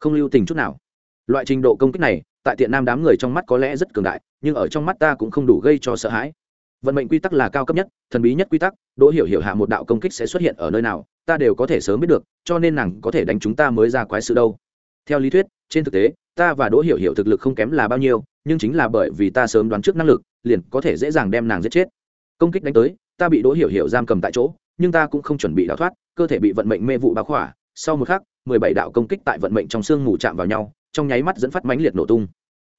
Không lưu tình chút nào. Loại trình độ công kích này, tại tiện nam đám người trong mắt có lẽ rất cường đại, nhưng ở trong mắt ta cũng không đủ gây cho sợ hãi. Vận mệnh quy tắc là cao cấp nhất, thần bí nhất quy tắc, đỗ hiểu hiểu hạ một đạo công kích sẽ xuất hiện ở nơi nào ta đều có thể sớm biết được, cho nên nàng có thể đánh chúng ta mới ra quái sự đâu. Theo lý thuyết, trên thực tế, ta và đỗ hiểu hiểu thực lực không kém là bao nhiêu, nhưng chính là bởi vì ta sớm đoán trước năng lực, liền có thể dễ dàng đem nàng giết chết. Công kích đánh tới, ta bị đỗ hiểu hiểu giam cầm tại chỗ, nhưng ta cũng không chuẩn bị đào thoát, cơ thể bị vận mệnh mê vụ báo khỏa. Sau một khắc, mười bảy đạo công kích tại vận mệnh trong xương mù chạm vào nhau, trong nháy mắt dẫn phát mãnh liệt nổ tung.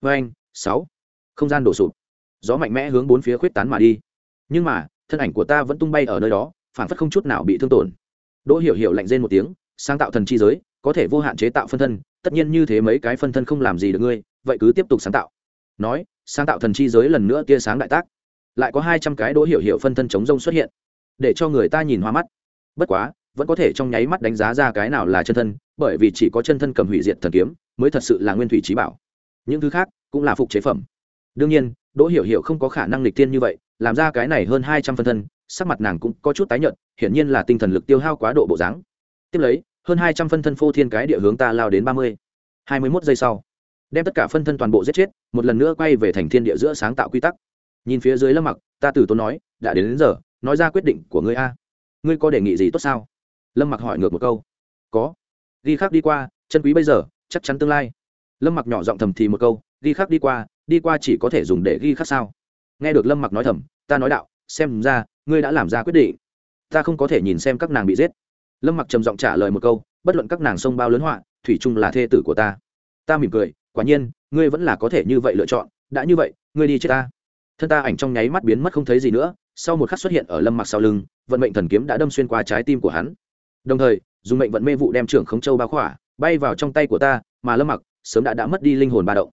Vê anh sáu. Không gian đổ sụp. Gió mạnh mẽ hướng bốn phía khuyết tán mà đi. Nhưng mà, thân ảnh của ta vẫn tung bay ở nơi đó phản phất không chút nào bị thương tổn đỗ hiểu hiểu lạnh rên một tiếng, sáng tạo thần chi giới, có thể vô hạn chế tạo phân thân, tất nhiên như thế mấy cái phân thân không làm gì được ngươi, vậy cứ tiếp tục sáng tạo. Nói, sáng tạo thần chi giới lần nữa tia sáng đại tác. Lại có hai trăm cái đỗ hiểu hiểu phân thân chống rông xuất hiện, để cho người ta nhìn hoa mắt. Bất quá, vẫn có thể trong nháy mắt đánh giá ra cái nào là chân thân, bởi vì chỉ có chân thân cầm hủy diệt thần kiếm, mới thật sự là nguyên thủy trí bảo. Những thứ khác cũng là phục chế phẩm. Đương nhiên, đỗ hiểu hiểu không có khả năng lịch tiên như vậy, làm ra cái này hơn hai trăm phân thân sắc mặt nàng cũng có chút tái nhợt hiển nhiên là tinh thần lực tiêu hao quá độ bộ dáng. Tiếp lấy hơn hai trăm phân thân phô thiên cái địa hướng ta lao đến ba mươi. Hai mươi mốt giây sau đem tất cả phân thân toàn bộ giết chết một lần nữa quay về thành thiên địa giữa sáng tạo quy tắc. Nhìn phía dưới lâm mặc ta từ tốn nói đã đến, đến giờ nói ra quyết định của ngươi a. Ngươi có đề nghị gì tốt sao? Lâm mặc hỏi ngược một câu. Có. Ghi khắc đi qua chân quý bây giờ chắc chắn tương lai. Lâm mặc nhỏ giọng thầm thì một câu ghi khắc đi qua đi qua chỉ có thể dùng để ghi khắc sao? Nghe được lâm mặc nói thầm ta nói đạo xem ra ngươi đã làm ra quyết định. Ta không có thể nhìn xem các nàng bị giết. Lâm mặc trầm giọng trả lời một câu, bất luận các nàng sông bao lớn họa, thủy chung là thê tử của ta. Ta mỉm cười, quả nhiên, ngươi vẫn là có thể như vậy lựa chọn, đã như vậy, ngươi đi chết ta. Thân ta ảnh trong nháy mắt biến mất không thấy gì nữa, sau một khắc xuất hiện ở lâm mặc sau lưng, vận mệnh thần kiếm đã đâm xuyên qua trái tim của hắn. Đồng thời, dùng mệnh vận mê vụ đem trưởng khống châu bao khỏa, bay vào trong tay của ta, mà lâm mặc sớm đã đã mất đi linh hồn ba động.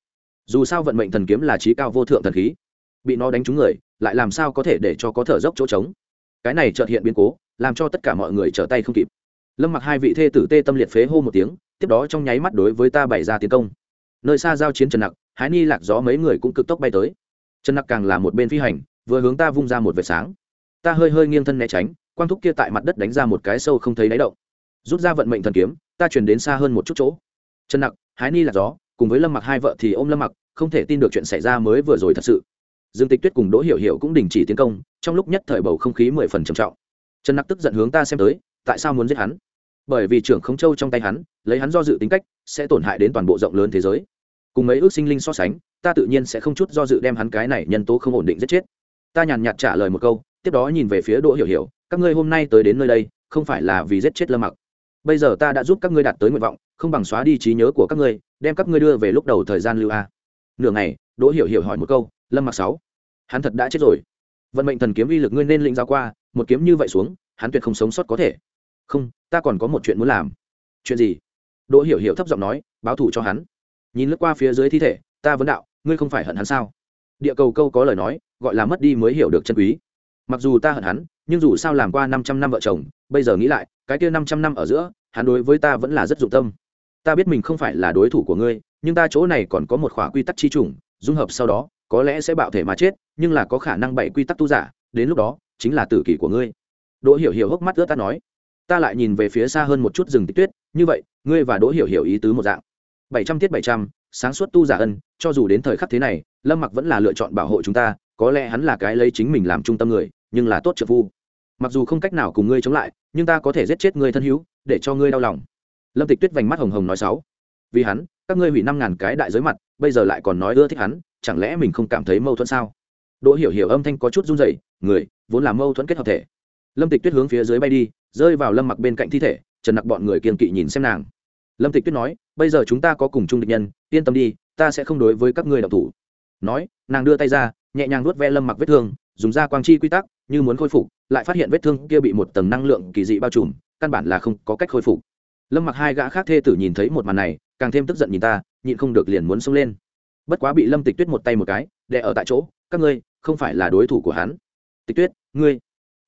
Dù sao vận mệnh thần kiếm là trí cao vô thượng thần khí bị nó đánh trúng người, lại làm sao có thể để cho có thở dốc chỗ trống? Cái này chợt hiện biến cố, làm cho tất cả mọi người trở tay không kịp. Lâm mặc hai vị thê tử tê tâm liệt phế hô một tiếng, tiếp đó trong nháy mắt đối với ta bày ra tiến công. Nơi xa giao chiến trần nặc, hái ni lạc gió mấy người cũng cực tốc bay tới. Trần nặc càng là một bên phi hành, vừa hướng ta vung ra một vệt sáng. Ta hơi hơi nghiêng thân né tránh, quang thúc kia tại mặt đất đánh ra một cái sâu không thấy đáy động. Rút ra vận mệnh thần kiếm, ta chuyển đến xa hơn một chút chỗ. Trần nặc, hái ni lạc gió, cùng với lâm mặc hai vợ thì ôm lâm mặc, không thể tin được chuyện xảy ra mới vừa rồi thật sự dương tịch tuyết cùng đỗ hiểu hiểu cũng đình chỉ tiến công, trong lúc nhất thời bầu không khí mười phần trầm trọng. Trần nặc tức giận hướng ta xem tới, tại sao muốn giết hắn? Bởi vì trưởng khống châu trong tay hắn, lấy hắn do dự tính cách, sẽ tổn hại đến toàn bộ rộng lớn thế giới. Cùng mấy ước sinh linh so sánh, ta tự nhiên sẽ không chút do dự đem hắn cái này nhân tố không ổn định giết chết. Ta nhàn nhạt trả lời một câu, tiếp đó nhìn về phía đỗ hiểu hiểu, các ngươi hôm nay tới đến nơi đây, không phải là vì giết chết lâm mặc. Bây giờ ta đã giúp các ngươi đạt tới nguyện vọng, không bằng xóa đi trí nhớ của các ngươi, đem các ngươi đưa về lúc đầu thời gian lưu a. Nửa ngày, đỗ hiểu hiểu hỏi một câu lâm mặc sáu. Hắn thật đã chết rồi. Vận mệnh thần kiếm uy lực ngươi nên lĩnh giáo qua, một kiếm như vậy xuống, hắn tuyệt không sống sót có thể. Không, ta còn có một chuyện muốn làm. Chuyện gì? Đỗ hiểu hiểu thấp giọng nói, báo thù cho hắn. Nhìn lướt qua phía dưới thi thể, ta vấn đạo, ngươi không phải hận hắn sao? Địa cầu câu có lời nói, gọi là mất đi mới hiểu được chân quý. Mặc dù ta hận hắn, nhưng dù sao làm qua năm trăm năm vợ chồng, bây giờ nghĩ lại, cái kia năm trăm năm ở giữa, hắn đối với ta vẫn là rất dụng tâm. Ta biết mình không phải là đối thủ của ngươi, nhưng ta chỗ này còn có một khóa quy tắc chi chủng, dung hợp sau đó có lẽ sẽ bạo thể mà chết, nhưng là có khả năng bảy quy tắc tu giả, đến lúc đó, chính là tử kỷ của ngươi. Đỗ hiểu hiểu hốc mắt ướt ta nói. Ta lại nhìn về phía xa hơn một chút rừng tích tuyết, như vậy, ngươi và đỗ hiểu hiểu ý tứ một dạng. Bảy trăm tiết bảy trăm, sáng suốt tu giả ân, cho dù đến thời khắc thế này, lâm mặc vẫn là lựa chọn bảo hộ chúng ta, có lẽ hắn là cái lấy chính mình làm trung tâm người, nhưng là tốt trợ phu. Mặc dù không cách nào cùng ngươi chống lại, nhưng ta có thể giết chết ngươi thân hữu, để cho ngươi đau lòng. Lâm tịch tuyết vành mắt hồng hồng nói sáu vì hắn, các ngươi hủy năm ngàn cái đại giới mặt, bây giờ lại còn nói ưa thích hắn, chẳng lẽ mình không cảm thấy mâu thuẫn sao? Đỗ hiểu hiểu âm thanh có chút run rẩy, người, vốn là mâu thuẫn kết hợp thể. Lâm tịch tuyết hướng phía dưới bay đi, rơi vào lâm mặc bên cạnh thi thể, trần nặc bọn người kiên kỵ nhìn xem nàng. Lâm tịch tuyết nói, bây giờ chúng ta có cùng chung địch nhân, yên tâm đi, ta sẽ không đối với các ngươi đạo thủ. Nói, nàng đưa tay ra, nhẹ nhàng nuốt ve lâm mặc vết thương, dùng da quang chi quy tắc, như muốn khôi phục, lại phát hiện vết thương kia bị một tầng năng lượng kỳ dị bao trùm, căn bản là không có cách khôi phục lâm mặc hai gã khác thê tử nhìn thấy một màn này, càng thêm tức giận nhìn ta, nhịn không được liền muốn xông lên. Bất quá bị lâm tịch tuyết một tay một cái, đè ở tại chỗ, các ngươi, không phải là đối thủ của hắn. Tịch tuyết, ngươi.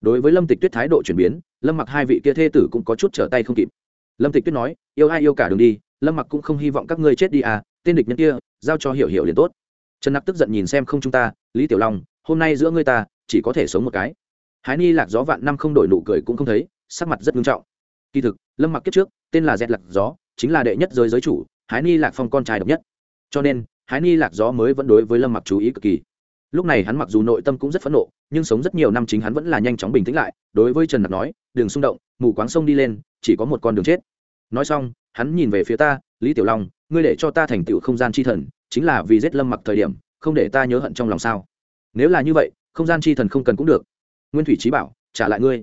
Đối với lâm tịch tuyết thái độ chuyển biến, lâm mặc hai vị kia thê tử cũng có chút trở tay không kịp. Lâm tịch tuyết nói, yêu ai yêu cả đường đi, lâm mặc cũng không hy vọng các ngươi chết đi à tên địch nhân kia, giao cho hiểu hiểu liền tốt. Trần nặc tức giận nhìn xem không chúng ta, lý tiểu long, hôm nay giữa ngươi ta, chỉ có thể sống một cái. Hái ni lạc gió vạn năm không đổi nụ cười cũng không thấy, sắc mặt rất nghiêm trọng kỳ thực, lâm mặc kiếp trước, tên là dẹt lạc gió, chính là đệ nhất giới giới chủ, hái ni lạc phong con trai độc nhất. Cho nên, hái ni lạc gió mới vẫn đối với lâm mặc chú ý cực kỳ. Lúc này hắn mặc dù nội tâm cũng rất phẫn nộ, nhưng sống rất nhiều năm chính hắn vẫn là nhanh chóng bình tĩnh lại, đối với trần nặc nói, đừng xung động, mù quáng sông đi lên, chỉ có một con đường chết. Nói xong, hắn nhìn về phía ta, lý tiểu long, ngươi để cho ta thành tựu không gian chi thần, chính là vì giết lâm mặc thời điểm, không để ta nhớ hận trong lòng sao? Nếu là như vậy, không gian chi thần không cần cũng được. Nguyên thủy trí bảo, trả lại ngươi.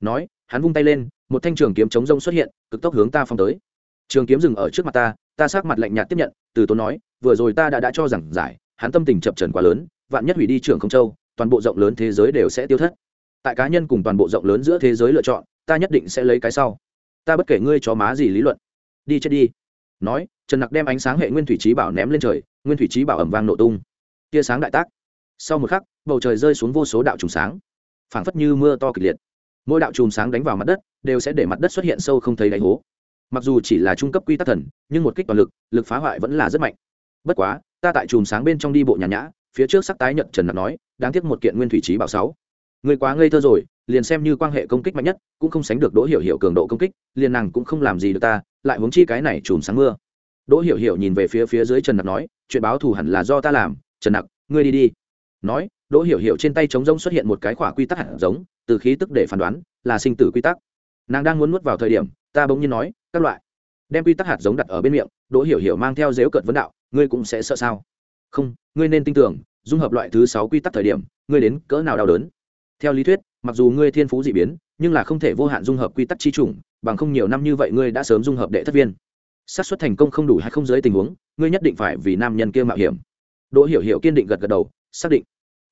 Nói hắn vung tay lên, một thanh trường kiếm chống rông xuất hiện, cực tốc hướng ta phong tới. Trường kiếm dừng ở trước mặt ta ta sát mặt lạnh nhạt tiếp nhận, từ tốn nói, vừa rồi ta đã đã cho rằng giải, hắn tâm tình chập trần quá lớn, vạn nhất hủy đi trường không châu, toàn bộ rộng lớn thế giới đều sẽ tiêu thất. Tại cá nhân cùng toàn bộ rộng lớn giữa thế giới lựa chọn, ta nhất định sẽ lấy cái sau. Ta bất kể ngươi chó má gì lý luận, đi chết đi. Nói, trần nặc đem ánh sáng hệ nguyên thủy trí bảo ném lên trời, nguyên thủy trí bảo ẩm vang nổ tung. Tia sáng đại tác. Sau một khắc, bầu trời rơi xuống vô số đạo trùng sáng. Phảng phất như mưa to kịch liệt mỗi đạo chùm sáng đánh vào mặt đất đều sẽ để mặt đất xuất hiện sâu không thấy đáy hố. Mặc dù chỉ là trung cấp quy tắc thần, nhưng một kích toàn lực lực phá hoại vẫn là rất mạnh. Bất quá, ta tại chùm sáng bên trong đi bộ nhàn nhã, phía trước sắc tái nhận trần nặc nói, đáng tiếc một kiện nguyên thủy trí bảo sáu. Người quá ngây thơ rồi, liền xem như quan hệ công kích mạnh nhất, cũng không sánh được đỗ hiểu hiểu cường độ công kích, liền nàng cũng không làm gì được ta, lại huống chi cái này chùm sáng mưa. Đỗ hiểu hiểu nhìn về phía phía dưới trần nặc nói, chuyện báo thù hẳn là do ta làm, trần nặc ngươi đi đi. Nói đỗ hiểu hiểu trên tay trống rỗng xuất hiện một cái khỏa quy tắc hạt giống, từ khí tức để phán đoán là sinh tử quy tắc. Nàng đang muốn nuốt vào thời điểm, ta bỗng nhiên nói, các loại. Đem quy tắc hạt giống đặt ở bên miệng, đỗ hiểu hiểu mang theo dếu cợt vấn đạo, ngươi cũng sẽ sợ sao? Không, ngươi nên tin tưởng, dung hợp loại thứ sáu quy tắc thời điểm, ngươi đến cỡ nào đau đớn. Theo lý thuyết, mặc dù ngươi thiên phú dị biến, nhưng là không thể vô hạn dung hợp quy tắc chi chủng, bằng không nhiều năm như vậy ngươi đã sớm dung hợp đệ thất viên. Xác suất thành công không đủ hay không dưới tình huống, ngươi nhất định phải vì nam nhân kia mạo hiểm. Đỗ hiểu hiểu kiên định gật gật đầu, xác định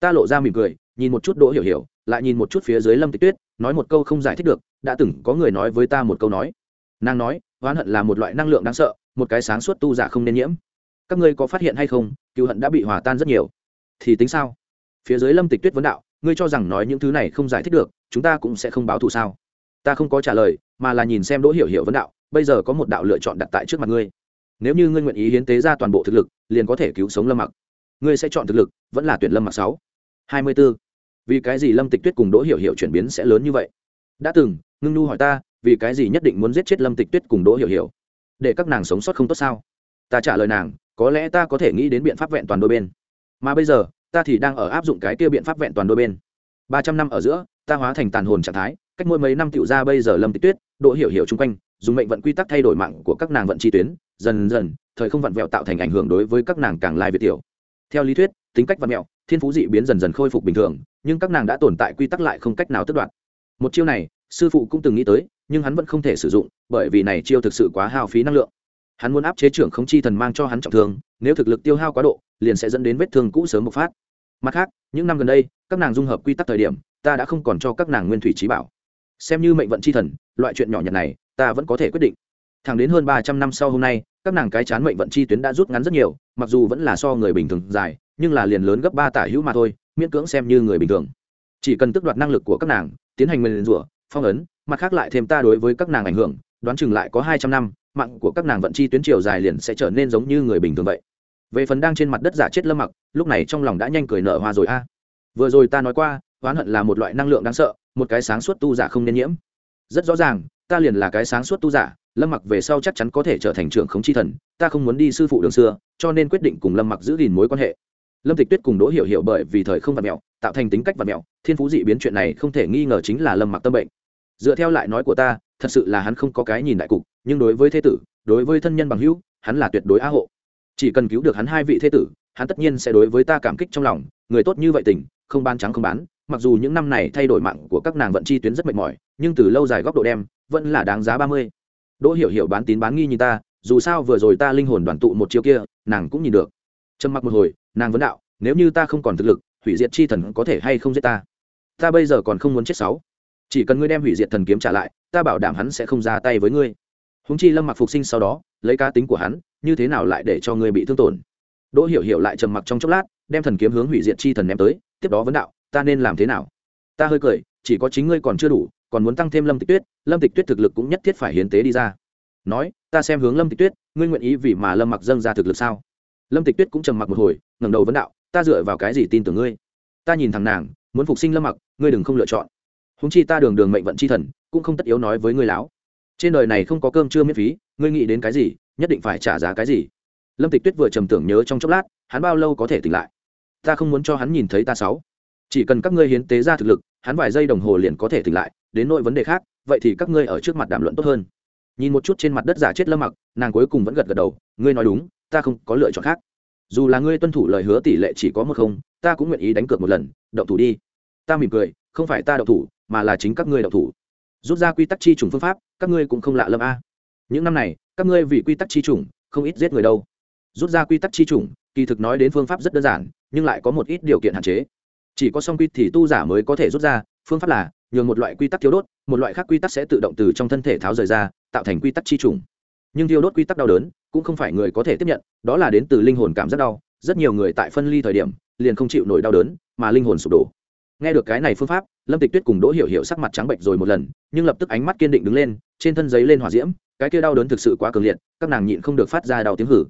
ta lộ ra mỉm cười, nhìn một chút đỗ hiểu hiểu, lại nhìn một chút phía dưới lâm tịch tuyết, nói một câu không giải thích được, đã từng có người nói với ta một câu nói. Nàng nói, oán hận là một loại năng lượng đáng sợ, một cái sáng suốt tu giả không nên nhiễm. Các ngươi có phát hiện hay không, cựu hận đã bị hòa tan rất nhiều. Thì tính sao? Phía dưới lâm tịch tuyết vấn đạo, ngươi cho rằng nói những thứ này không giải thích được, chúng ta cũng sẽ không báo thù sao? Ta không có trả lời, mà là nhìn xem đỗ hiểu hiểu vấn đạo, bây giờ có một đạo lựa chọn đặt tại trước mặt ngươi. Nếu như ngươi nguyện ý hiến tế ra toàn bộ thực lực, liền có thể cứu sống lâm mặc. Ngươi sẽ chọn thực lực, vẫn là tuyển lâm mặc sáu hai mươi b ố vì cái gì lâm tịch tuyết cùng đỗ hiểu hiểu chuyển biến sẽ lớn như vậy? Đã từng, ngưng nu hỏi ta, vì cái gì nhất định muốn giết chết lâm tịch tuyết cùng đỗ hiểu hiểu? Để các nàng sống sót không tốt sao? Ta trả lời nàng, có lẽ ta có thể nghĩ đến biện pháp vẹn toàn đôi bên. Mà bây giờ, ta thì đang ở áp dụng cái kia biện pháp vẹn toàn đôi bên. Ba trăm năm ở giữa, ta hóa thành tàn hồn trạng thái, cách mỗi mấy năm tựu ra bây giờ lâm tịch tuyết, đỗ hiểu hiểu chung quanh, dùng mệnh vận quy tắc thay đổi mạng của các nàng vận chi tuyến, dần dần, thời không vặn vẹo tạo thành ảnh hưởng đối với các nàng càng lai việt tiểu. Theo lý thuyết, tính cách vặn vẹo thiên phú dị biến dần dần khôi phục bình thường, nhưng các nàng đã tồn tại quy tắc lại không cách nào tất đoạn một chiêu này, sư phụ cũng từng nghĩ tới, nhưng hắn vẫn không thể sử dụng, bởi vì này chiêu thực sự quá hao phí năng lượng. Hắn muốn áp chế trưởng không chi thần mang cho hắn trọng thương, nếu thực lực tiêu hao quá độ, liền sẽ dẫn đến vết thương cũ sớm bộc phát. Mặt khác, những năm gần đây, các nàng dung hợp quy tắc thời điểm, ta đã không còn cho các nàng nguyên thủy trí bảo. Xem như mệnh vận chi thần, loại chuyện nhỏ nhặt này, ta vẫn có thể quyết định thẳng đến hơn ba trăm năm sau hôm nay, các nàng cái chán mệnh vận chi tuyến đã rút ngắn rất nhiều, mặc dù vẫn là so người bình thường dài, nhưng là liền lớn gấp ba tả hữu mà thôi, miễn cưỡng xem như người bình thường. Chỉ cần tước đoạt năng lực của các nàng, tiến hành nguyền rủa, phong ấn, mặt khác lại thêm ta đối với các nàng ảnh hưởng, đoán chừng lại có hai trăm năm, mạng của các nàng vận chi tuyến chiều dài liền sẽ trở nên giống như người bình thường vậy. Về phần đang trên mặt đất giả chết lâm mặc, lúc này trong lòng đã nhanh cười nở hoa rồi a. Vừa rồi ta nói qua, oán hận là một loại năng lượng đáng sợ, một cái sáng suốt tu giả không nên nhiễm. Rất rõ ràng, ta liền là cái sáng suốt tu giả lâm mặc về sau chắc chắn có thể trở thành trưởng khống chi thần, ta không muốn đi sư phụ đường xưa, cho nên quyết định cùng lâm mặc giữ gìn mối quan hệ. Lâm tịch tuyết cùng đỗ hiểu hiểu bởi vì thời không vật mẹo tạo thành tính cách vật mẹo thiên phú dị biến chuyện này không thể nghi ngờ chính là lâm mặc tâm bệnh. Dựa theo lại nói của ta, thật sự là hắn không có cái nhìn đại cục, nhưng đối với thế tử, đối với thân nhân bằng hữu, hắn là tuyệt đối á hộ. Chỉ cần cứu được hắn hai vị thế tử, hắn tất nhiên sẽ đối với ta cảm kích trong lòng, người tốt như vậy tình, không ban trắng không bán, mặc dù những năm này thay đổi mạng của các nàng vận chi tuyến rất mệt mỏi, nhưng từ lâu dài góc độ đem, vẫn là đáng giá ba mươi đỗ hiểu hiểu bán tín bán nghi như ta, dù sao vừa rồi ta linh hồn đoàn tụ một chiều kia, nàng cũng nhìn được. Trầm mặc một hồi, nàng vấn đạo, nếu như ta không còn thực lực, hủy diệt chi thần có thể hay không giết ta? Ta bây giờ còn không muốn chết sáu. Chỉ cần ngươi đem hủy diệt thần kiếm trả lại, ta bảo đảm hắn sẽ không ra tay với ngươi. Húng chi lâm mặc phục sinh sau đó, lấy cá tính của hắn, như thế nào lại để cho ngươi bị thương tổn? Đỗ hiểu hiểu lại trầm mặc trong chốc lát, đem thần kiếm hướng hủy diệt chi thần ném tới, tiếp đó vấn đạo, ta nên làm thế nào? Ta hơi cười, chỉ có chính ngươi còn chưa đủ, còn muốn tăng thêm lâm tịch tuyết lâm tịch tuyết thực lực cũng nhất thiết phải hiến tế đi ra. Nói, ta xem hướng lâm tịch tuyết, ngươi nguyện ý vì mà lâm mặc dâng ra thực lực sao? Lâm tịch tuyết cũng trầm mặc một hồi, ngẩng đầu vấn đạo, ta dựa vào cái gì tin tưởng ngươi? Ta nhìn thằng nàng, muốn phục sinh lâm mặc, ngươi đừng không lựa chọn. Húng chi ta đường đường mệnh vận c h i thần, cũng không tất yếu nói với ngươi láo. Trên đời này không có cơm chưa miễn phí, ngươi nghĩ đến cái gì, nhất định phải trả giá cái gì. Lâm tịch tuyết vừa trầm tưởng nhớ trong chốc lát, hắn bao lâu có thể tỉnh lại? Ta không muốn cho hắn nhìn thấy ta sáu chỉ cần các ngươi hiến tế ra thực lực, hắn vài giây đồng hồ liền có thể tỉnh lại, đến nội vấn đề khác vậy thì các ngươi ở trước mặt đàm luận tốt hơn. Nhìn một chút trên mặt đất giả chết lâm mặc, nàng cuối cùng vẫn gật gật đầu, ngươi nói đúng, ta không có lựa chọn khác. Dù là ngươi tuân thủ lời hứa tỷ lệ chỉ có một không, ta cũng nguyện ý đánh cược một lần, động thủ đi. Ta mỉm cười, không phải ta động thủ, mà là chính các ngươi động thủ. Rút ra quy tắc chi trùng phương pháp, các ngươi cũng không lạ lâm a. Những năm này, các ngươi vì quy tắc chi trùng không ít giết người đâu. Rút ra quy tắc chi trùng kỳ thực nói đến phương pháp rất đơn giản, nhưng lại có một ít điều kiện hạn chế. Chỉ có song quy thì tu giả mới có thể rút ra, phương pháp là nhường một loại quy tắc thiếu đốt, một loại khác quy tắc sẽ tự động từ trong thân thể tháo rời ra, tạo thành quy tắc chi trùng. Nhưng thiếu đốt quy tắc đau đớn cũng không phải người có thể tiếp nhận, đó là đến từ linh hồn cảm giác đau. Rất nhiều người tại phân ly thời điểm liền không chịu nổi đau đớn, mà linh hồn sụp đổ. Nghe được cái này phương pháp, lâm tịch tuyết cùng đỗ hiểu hiểu sắc mặt trắng bệnh rồi một lần, nhưng lập tức ánh mắt kiên định đứng lên, trên thân giấy lên hỏa diễm, cái kia đau đớn thực sự quá cường liệt, các nàng nhịn không được phát ra đau tiếng hử.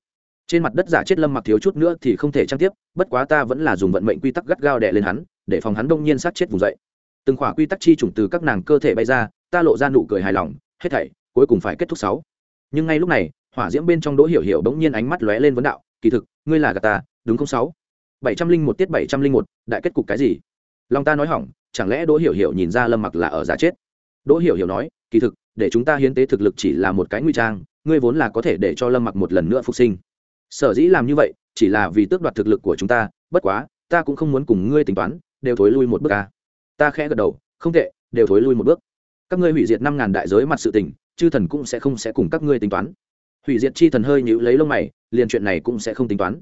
Trên mặt đất giả chết lâm mặc thiếu chút nữa thì không thể trang tiếp, bất quá ta vẫn là dùng vận mệnh quy tắc gắt gao đè lên hắn, để phòng hắn đông nhiên sát chết vùng dậy từng khỏa quy tắc chi trùng từ các nàng cơ thể bay ra, ta lộ ra nụ cười hài lòng, hết thảy, cuối cùng phải kết thúc sáu. Nhưng ngay lúc này, hỏa diễm bên trong đỗ hiểu hiểu bỗng nhiên ánh mắt lóe lên vấn đạo, kỳ thực, ngươi là gà ta, đúng không sáu? Bảy trăm linh một tiết bảy trăm linh một, đại kết cục cái gì? Lòng ta nói hỏng, chẳng lẽ đỗ hiểu hiểu nhìn ra lâm mặc là ở giả chết? Đỗ hiểu hiểu nói, kỳ thực, để chúng ta hiến tế thực lực chỉ là một cái nguy trang, ngươi vốn là có thể để cho lâm mặc một lần nữa phục sinh. Sở dĩ làm như vậy, chỉ là vì tước đoạt thực lực của chúng ta, bất quá, ta cũng không muốn cùng ngươi tính toán, đều thối lui một bước ca ta khẽ gật đầu, không tệ, đều thối lui một bước. Các ngươi hủy diệt năm ngàn đại giới mặt sự tình, chư thần cũng sẽ không sẽ cùng các ngươi tính toán. Hủy diệt chi thần hơi nhữ lấy lông mày, liền chuyện này cũng sẽ không tính toán.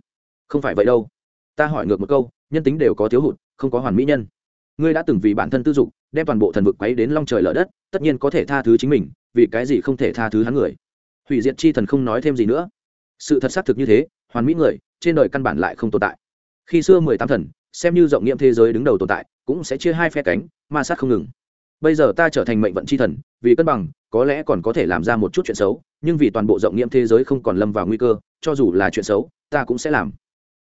Không phải vậy đâu. Ta hỏi ngược một câu, nhân tính đều có thiếu hụt, không có hoàn mỹ nhân. Ngươi đã từng vì bản thân tư dục, đem toàn bộ thần vực quấy đến long trời lở đất, tất nhiên có thể tha thứ chính mình, vì cái gì không thể tha thứ hắn người? Hủy diệt chi thần không nói thêm gì nữa. Sự thật xác thực như thế, hoàn mỹ người, trên đời căn bản lại không tồn tại. Khi xưa mười tám thần, xem như rộng nghiệm thế giới đứng đầu tồn tại cũng sẽ chia hai phe cánh, ma sát không ngừng. Bây giờ ta trở thành mệnh vận c h i thần, vì cân bằng, có lẽ còn có thể làm ra một chút chuyện xấu, nhưng vì toàn bộ rộng nghiệm thế giới không còn lâm vào nguy cơ, cho dù là chuyện xấu, ta cũng sẽ làm.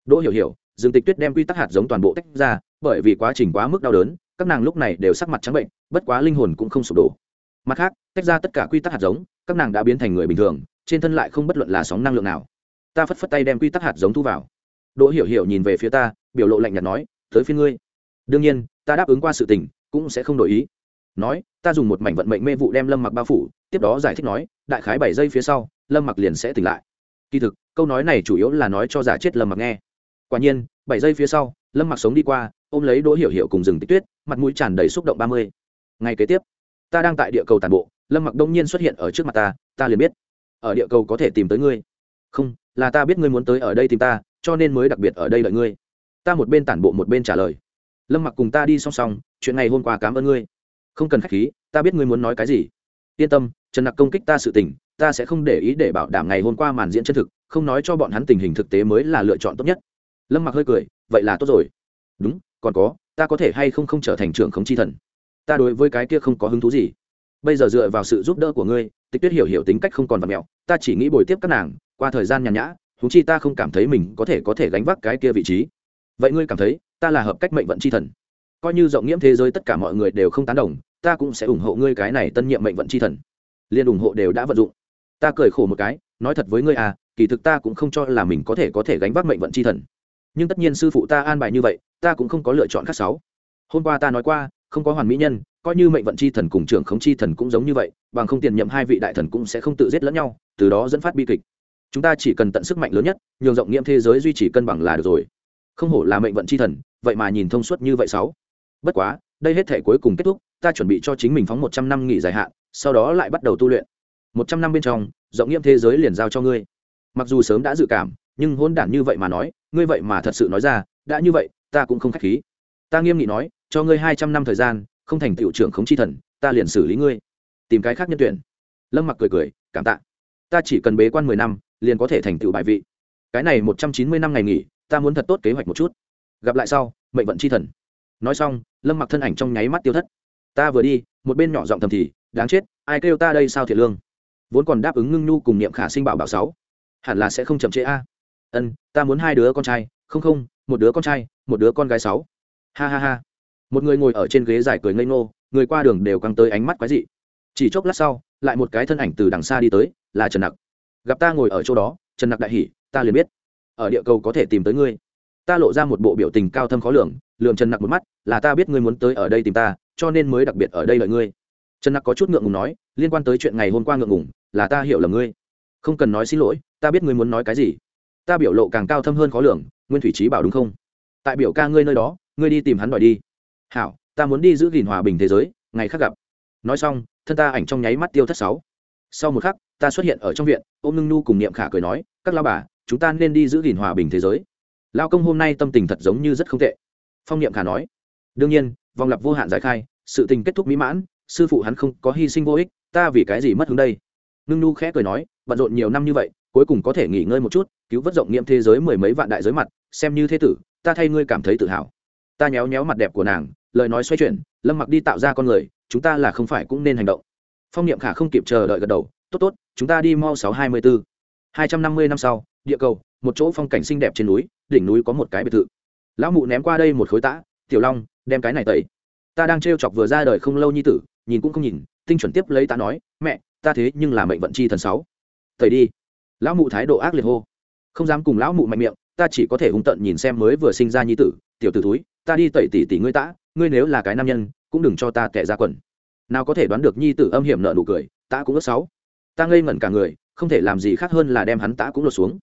Đỗ hiểu hiểu, dương tịch tuyết đem quy tắc hạt giống toàn bộ tách ra, bởi vì quá trình quá mức đau đớn, các nàng lúc này đều sắc mặt trắng bệnh, bất quá linh hồn cũng không sụp đổ. Mặt khác, tách ra tất cả quy tắc hạt giống, các nàng đã biến thành người bình thường, trên thân lại không bất luận là sóng năng lượng nào. Ta phất phất tay đem quy tắc hạt giống thu vào. Đỗ hiểu hiểu nhìn về phía ta, biểu lộ lạnh nhạt nói, tới phía ngươi đương nhiên, ta đáp ứng qua sự tình, cũng sẽ không đổi ý. Nói, ta dùng một mảnh vận mệnh mê vụ đem lâm mặc bao phủ, tiếp đó giải thích nói, đại khái bảy giây phía sau, lâm mặc liền sẽ tỉnh lại. Kỳ thực, câu nói này chủ yếu là nói cho giả chết lâm mặc nghe. Quả nhiên, bảy giây phía sau, lâm mặc sống đi qua, ôm lấy đỗ hiểu hiểu cùng rừng tích tuyết, mặt mũi tràn đầy xúc động ba mươi. Ngày kế tiếp, ta đang tại địa cầu tàn bộ, lâm mặc đông nhiên xuất hiện ở trước mặt ta ta liền biết. Ở địa cầu có thể tìm tới ngươi. Không, là ta biết ngươi muốn tới ở đây tìm ta, cho nên mới đặc biệt ở đây đợi ngươi. Ta một bên tản bộ một bên trả lời lâm mặc cùng ta đi song song, chuyện này hôm qua cảm ơn ngươi. Không cần k h á c h khí, ta biết ngươi muốn nói cái gì. Yên tâm, trần nặc công kích ta sự tình, ta sẽ không để ý để bảo đảm ngày hôm qua màn diễn chân thực, không nói cho bọn hắn tình hình thực tế mới là lựa chọn tốt nhất. Lâm mặc hơi cười, vậy là tốt rồi. Đúng, còn có, ta có thể hay không không trở thành trưởng khống chi thần? Ta đối với cái kia không có hứng thú gì. Bây giờ dựa vào sự giúp đỡ của ngươi, tịch tuyết hiểu hiểu tính cách không còn vật mẹo, ta chỉ nghĩ bồi tiếp các nàng, qua thời gian nhàn nhã húng chi ta không cảm thấy mình có thể có thể gánh vác cái kia vị trí. Vậy ngươi cảm thấy ta là hợp cách mệnh vận c h i thần. Coi như rộng nghiễm thế giới tất cả mọi người đều không tán đồng, ta cũng sẽ ủng hộ ngươi cái này tân nhiệm mệnh vận c h i thần. Liên ủng hộ đều đã vận dụng. Ta cười khổ một cái, nói thật với ngươi à kỳ thực ta cũng không cho là mình có thể có thể gánh vác mệnh vận c h i thần. Nhưng tất nhiên sư phụ ta an bài như vậy, ta cũng không có lựa chọn khác sáu. Hôm qua ta nói qua, không có hoàn mỹ nhân, coi như mệnh vận c h i thần cùng trưởng khống chi thần cũng giống như vậy, bằng không tiền nhậm hai vị đại thần cũng sẽ không tự giết lẫn nhau, từ đó dẫn phát bi kịch. Chúng ta chỉ cần tận sức mạnh lớn nhất, nhường rộng nghiệm thế giới duy trì cân bằng là được rồi không hổ là mệnh vận c h i thần, vậy mà nhìn thông suốt như vậy sáu. Bất quá, đây hết thể cuối cùng kết thúc, ta chuẩn bị cho chính mình phóng một trăm năm nghỉ dài hạn, sau đó lại bắt đầu tu luyện. Một trăm năm bên trong, rộng nghiêm thế giới liền giao cho ngươi. Mặc dù sớm đã dự cảm, nhưng hôn đản như vậy mà nói, ngươi vậy mà thật sự nói ra, đã như vậy, ta cũng không k h á c h khí. Ta nghiêm nghị nói, cho ngươi hai trăm năm thời gian, không thành tựu trưởng khống chi thần, ta liền xử lý ngươi. Tìm cái khác nhân tuyển. Lâm mặc cười cười, cảm tạ. Ta chỉ cần bế quan mười năm, liền có thể thành tựu bại vị. Cái này một trăm chín mươi năm ngày nghỉ ta muốn thật tốt kế hoạch một chút. Gặp lại sau, mệnh vận c h i thần. Nói xong, lâm mặc thân ảnh trong nháy mắt tiêu thất. Ta vừa đi, một bên nhỏ giọng thầm thì, đáng chết, ai kêu ta đây sao thiệt lương? Vốn còn đáp ứng ngưng nhu cùng niệm khả sinh bảo bảo sáu. Hẳn là sẽ không chậm trễ a. Ân, ta muốn hai đứa con trai. Không không, một đứa con trai, một đứa con gái sáu. Ha ha ha. Một người ngồi ở trên ghế dài cười ngây ngô, người qua đường đều căng tới ánh mắt quái dị. Chỉ chốc lát sau, lại một cái thân ảnh từ đằng xa đi tới, là trần nặc. Gặp ta ngồi ở chỗ đó, trần nặc đại hỉ, ta liền biết ở địa cầu có thể tìm tới ngươi. Ta lộ ra một bộ biểu tình cao thâm khó lường lường trần nặc một mắt, là ta biết ngươi muốn tới ở đây tìm ta, cho nên mới đặc biệt ở đây lợi ngươi. Trần nặc có chút ngượng ngùng nói, liên quan tới chuyện ngày hôm qua ngượng ngùng, là ta hiểu lầm ngươi. Không cần nói xin lỗi, ta biết ngươi muốn nói cái gì. Ta biểu lộ càng cao thâm hơn khó lường, nguyên thủy trí bảo đúng không? Tại biểu ca ngươi nơi đó, ngươi đi tìm hắn đòi đi. Hảo, ta muốn đi giữ gìn hòa bình thế giới, ngày khác gặp. Nói xong, thân ta ảnh trong nháy mắt tiêu thất sáu. Sau một khắc, ta xuất hiện ở trong viện, ôm ngưng nu cùng niệm khả cười nói, các lao bà chúng ta nên đi giữ gìn hòa bình thế giới. Lao công hôm nay tâm tình thật giống như rất không tệ. Phong niệm khả nói. Đương nhiên, vòng lặp vô hạn giải khai, sự tình kết thúc mỹ mãn, sư phụ hắn không có hy sinh vô ích, ta vì cái gì mất hướng đây? Ngưng nu khẽ cười nói, bận rộn nhiều năm như vậy, cuối cùng có thể nghỉ ngơi một chút, cứu vớt rộng nghiệm thế giới mười mấy vạn đại giới mặt, xem như thế tử, ta thay ngươi cảm thấy tự hào. Ta nhéo nhéo mặt đẹp của nàng, lời nói xoay chuyển, lâm mặc đi tạo ra con người, chúng ta là không phải cũng nên hành động. Phong niệm khả không kịp chờ đợi gật đầu, tốt tốt, chúng ta đi mau sáu hai mươi bốn hai trăm năm mươi năm sau địa cầu, một chỗ phong cảnh xinh đẹp trên núi, đỉnh núi có một cái biệt thự. Lão mụ ném qua đây một khối tã, tiểu long, đem cái này tẩy. Ta đang t chọc vừa ra đời không lâu nhi tử, nhìn cũng không nhìn, tinh chuẩn tiếp lấy ta nói, mẹ, ta thế nhưng là mệnh vận chi thần sáu. Tẩy đi. Lão mụ thái độ ác liệt hô. Không dám cùng lão mụ mạnh miệng, ta chỉ có thể hung tận nhìn xem mới vừa sinh ra nhi tử, tiểu tử túi ta đi tẩy tỷ tỷ ngươi tã, ngươi nếu là cái nam nhân, cũng đừng cho ta kẻ ra quần. Nào có thể đoán được nhi tử âm hiểm nợ nụ cười ta cũng ước sáu. Ta ngây ngẩn cả người, không thể làm gì khác hơn là đem hắn tã cũng lột xuống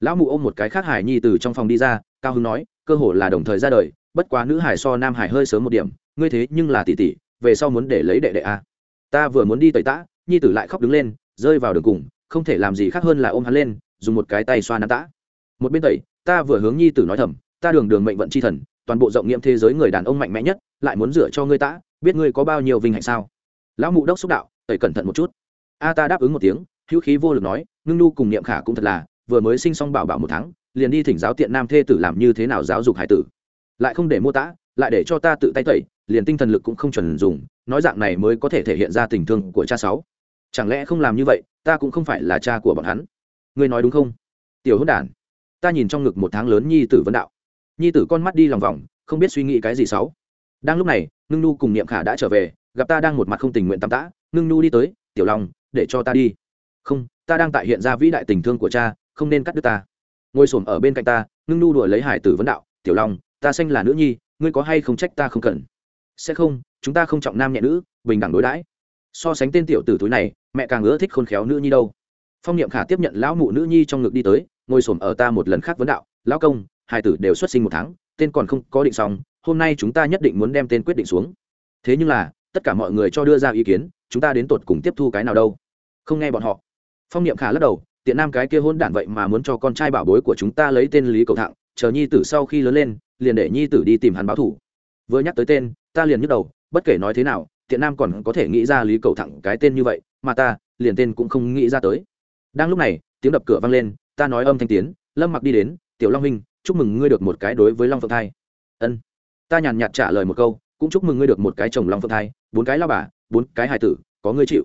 lão mụ ôm một cái khác hải nhi từ trong phòng đi ra, cao hưng nói, cơ hồ là đồng thời ra đời, bất quá nữ hải so nam hải hơi sớm một điểm, ngươi thế nhưng là tỷ tỷ, về sau muốn để lấy đệ đệ a ta vừa muốn đi tẩy tã, nhi tử lại khóc đứng lên, rơi vào đường cùng, không thể làm gì khác hơn là ôm hắn lên, dùng một cái tay xoa nắn tã. Một bên tẩy, ta vừa hướng nhi tử nói thầm, ta đường đường mệnh vận c h i thần, toàn bộ rộng nghiệm thế giới người đàn ông mạnh mẽ nhất, lại muốn dựa cho ngươi tã, biết ngươi có bao nhiêu vinh hạnh sao? Lão mụ đốc xúc đạo, tẩy cẩn thận một chút. A ta đáp ứng một tiếng, hữu khí vô lực nói, ngưng nu cùng niệm khả cũng thật là vừa mới sinh xong bảo bảo một tháng, liền đi thỉnh giáo tiện nam thê tử làm như thế nào giáo dục hải tử. Lại không để mô tả, lại để cho ta tự tay tẩy, liền tinh thần lực cũng không chuẩn dùng, nói dạng này mới có thể thể hiện ra tình thương của cha sáu. Chẳng lẽ không làm như vậy, ta cũng không phải là cha của bọn hắn. Ngươi nói đúng không? Tiểu hôn đản, ta nhìn trong ngực một tháng lớn nhi tử vân đạo. Nhi tử con mắt đi lòng vòng, không biết suy nghĩ cái gì sáu. Đang lúc này ngưng nu cùng niệm khả đã trở về, gặp ta đang một mặt không tình nguyện tắm tã. Ngưng nu đi tới, tiểu lòng để cho ta đi. Không, ta đang tại hiện ra vĩ đại tình thương của cha không nên cắt đứt ta. Ngồi s ở bên cạnh ta, ngưng nu đuổi lấy hải tử vấn đạo, tiểu long, ta xanh là nữ nhi, ngươi có hay không trách ta không cần sẽ không, chúng ta không trọng nam nhẹ nữ, bình đẳng đối đãi. So sánh tên tiểu tử túi này, mẹ càng ưa thích khôn khéo nữ nhi đâu. Phong niệm khả tiếp nhận lão mụ nữ nhi trong ngực đi tới, ngồi s ở ta một lần khác vấn đạo, lão công hai tử đều xuất sinh một tháng, tên còn không có định xong, hôm nay chúng ta nhất định muốn đem tên quyết định xuống. Thế nhưng là, tất cả mọi người cho đưa ra ý kiến, chúng ta đến tột cùng tiếp thu cái nào đâu? Không nghe bọn họ. Phong niệm khả lắc đầu tiện nam cái kia hôn đản vậy mà muốn cho con trai bảo bối của chúng ta lấy tên lý cầu thạng chờ nhi tử sau khi lớn lên, liền để nhi tử đi tìm hắn báo thủ vừa nhắc tới tên, ta liền nhức đầu, bất kể nói thế nào, tiện nam còn có thể nghĩ ra lý cầu thẳng cái tên như vậy, mà ta, liền tên cũng không nghĩ ra tới. Đang lúc này, tiếng đập cửa vang lên, ta nói âm thanh tiến, lâm mặc đi đến, tiểu long minh chúc mừng ngươi được một cái đối với long phượng thai. Ân. Ta nhàn nhạt trả lời một câu, cũng chúc mừng ngươi được một cái chồng long phượng thai, bốn cái lao bà, bốn cái hài tử, có ngươi chịu.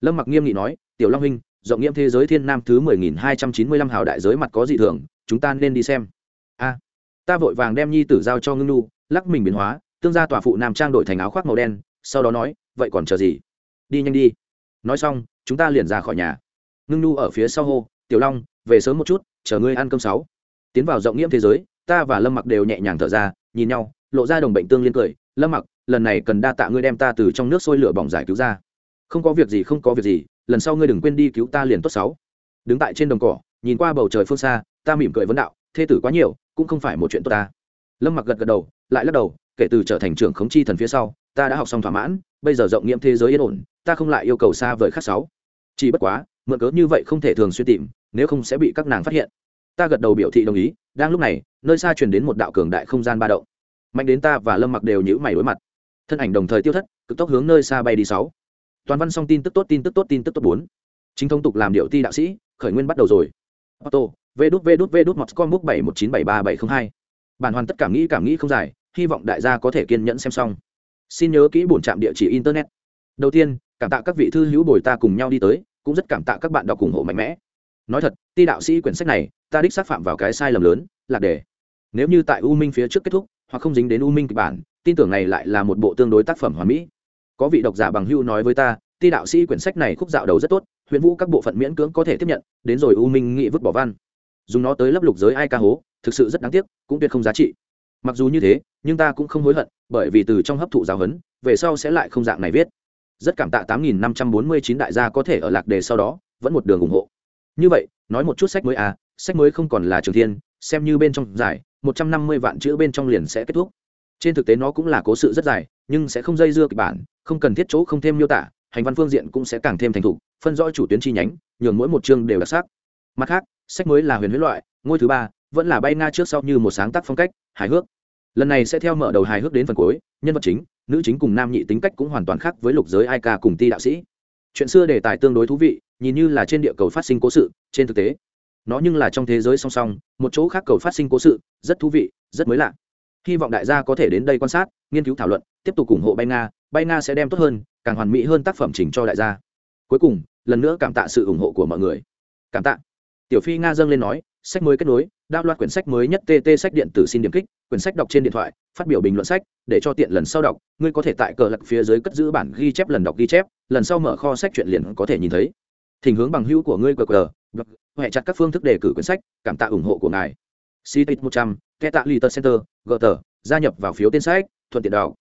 Lâm mặc nghiêm nghị nói, tiểu long minh rộng nghiệm thế giới thiên nam thứ mười nghìn hai trăm chín mươi lăm hào đại giới mặt có dị thường, chúng ta nên đi xem. A, ta vội vàng đem nhi tử giao cho ngưng nu lắc mình biến hóa, tương gia tòa phụ nam trang đổi thành áo khoác màu đen, sau đó nói, vậy còn chờ gì? Đi nhanh đi. Nói xong, chúng ta liền ra khỏi nhà. Ngưng nu ở phía sau hô, tiểu long, về sớm một chút, chờ ngươi ăn cơm sáu. Tiến vào rộng nghiễm thế giới, ta và lâm mặc đều nhẹ nhàng thở ra, nhìn nhau, lộ ra đồng bệnh tương liên cười, lâm mặc, lần này cần đa tạ ngươi đem ta từ trong nước sôi lửa bỏng giải cứu ra. Không có việc gì, không có việc gì lần sau ngươi đừng quên đi cứu ta liền tốt sáu. Đứng tại trên đồng cỏ, nhìn qua bầu trời phương xa, ta mỉm cười vấn đạo, thê tử quá nhiều, cũng không phải một chuyện tốt ta. Lâm mặc gật gật đầu, lại lắc đầu, kể từ trở thành trưởng khống chi thần phía sau, ta đã học xong thỏa mãn, bây giờ rộng nghiệm thế giới yên ổn, ta không lại yêu cầu xa vời khác sáu. Chỉ bất quá, mượn cớ như vậy không thể thường xuyên tìm, nếu không sẽ bị các nàng phát hiện. Ta gật đầu biểu thị đồng ý, đang lúc này, nơi xa truyền đến một đạo cường đại không gian ba động. Mạnh đến ta và lâm mặc đều nhữ mày đối mặt. Thân ảnh đồng thời tiêu thất, cực tốc hướng nơi xa bay đi sáu toàn văn xong tin tức tốt, tin tức tốt, tin tức tốt bốn. Chính thông tục làm điệu ti đạo sĩ, khởi nguyên bắt đầu rồi. Auto v đút v đút v đút mọt com, book bảy một chín bảy ba bảy không hai. Bản hoàn tất cảm nghĩ cảm nghĩ không dài, hy vọng đại gia có thể kiên nhẫn xem xong. Xin nhớ kỹ bổn trạm địa chỉ internet. Đầu tiên, cảm tạ các vị thư hữu bồi ta cùng nhau đi tới, cũng rất cảm tạ các bạn đọc ủng hộ mạnh mẽ. Nói thật, ti đạo sĩ quyển sách này, ta đích xác phạm vào cái sai lầm lớn, lạc đề. Nếu như tại u minh phía trước kết thúc, hoặc không dính đến u minh kịch bản, tin tưởng này lại là một bộ tương đối tác phẩm hoàn mỹ có vị độc giả bằng hưu nói với ta, ti đạo sĩ quyển sách này khúc dạo đầu rất tốt, huyền vũ các bộ phận miễn cưỡng có thể tiếp nhận, đến rồi u minh nghị vứt bỏ văn. Dùng nó tới lấp lục giới ai ca hố, thực sự rất đáng tiếc, cũng tuyệt không giá trị. Mặc dù như thế, nhưng ta cũng không hối hận, bởi vì từ trong hấp thụ giáo huấn, về sau sẽ lại không dạng này viết. Rất cảm tạ tám nghìn năm trăm bốn mươi chín đại gia có thể ở lạc đề sau đó, vẫn một đường ủng hộ. Như vậy, nói một chút sách mới à sách mới không còn là trường thiên, xem như bên trong dài, một trăm năm mươi vạn chữ bên trong liền sẽ kết thúc. Trên thực tế nó cũng là cố sự rất dài nhưng sẽ không dây dưa kịch bản, không cần thiết chỗ không thêm miêu tả, hành văn phương diện cũng sẽ càng thêm thành thục, phân rõ chủ tuyến chi nhánh, nhường mỗi một chương đều đặc sắc. Mặt khác, sách mới là huyền huyết loại, ngôi thứ ba, vẫn là bay nga trước sau như một sáng tác phong cách, hài hước. Lần này sẽ theo mở đầu hài hước đến phần cuối, nhân vật chính, nữ chính cùng nam nhị tính cách cũng hoàn toàn khác với lục giới ai ca cùng ti đạo sĩ. Chuyện xưa đề tài tương đối thú vị, nhìn như là trên địa cầu phát sinh cố sự, trên thực tế, nó nhưng là trong thế giới song song, một chỗ khác cầu phát sinh cố sự, rất thú vị, rất mới lạ. Hy vọng đại gia có thể đến đây quan sát, nghiên cứu thảo luận tiếp tục ủng hộ bay nga bay nga sẽ đem tốt hơn, càng hoàn mỹ hơn tác phẩm chỉnh cho đại gia. Cuối cùng, lần nữa cảm tạ sự ủng hộ của mọi người. Cảm tạ. Tiểu phi nga dâng lên nói, sách mới kết nối đao loạt quyển sách mới nhất tt sách điện tử xin điểm kích, quyển sách đọc trên điện thoại, phát biểu bình luận sách, để cho tiện lần sau đọc, ngươi có thể tại cờ lật phía dưới cất giữ bản ghi chép lần đọc ghi chép, lần sau mở kho sách chuyện liền có thể nhìn thấy. Thỉnh hướng bằng hữu của ngươi qr hệ chặt các phương thức đề cử quyển sách, cảm tạ ủng hộ của ngài. Ct một trăm ke tạ liter center gờ tờ gia nhập vào phiếu tên sách, thuận tiện đọc.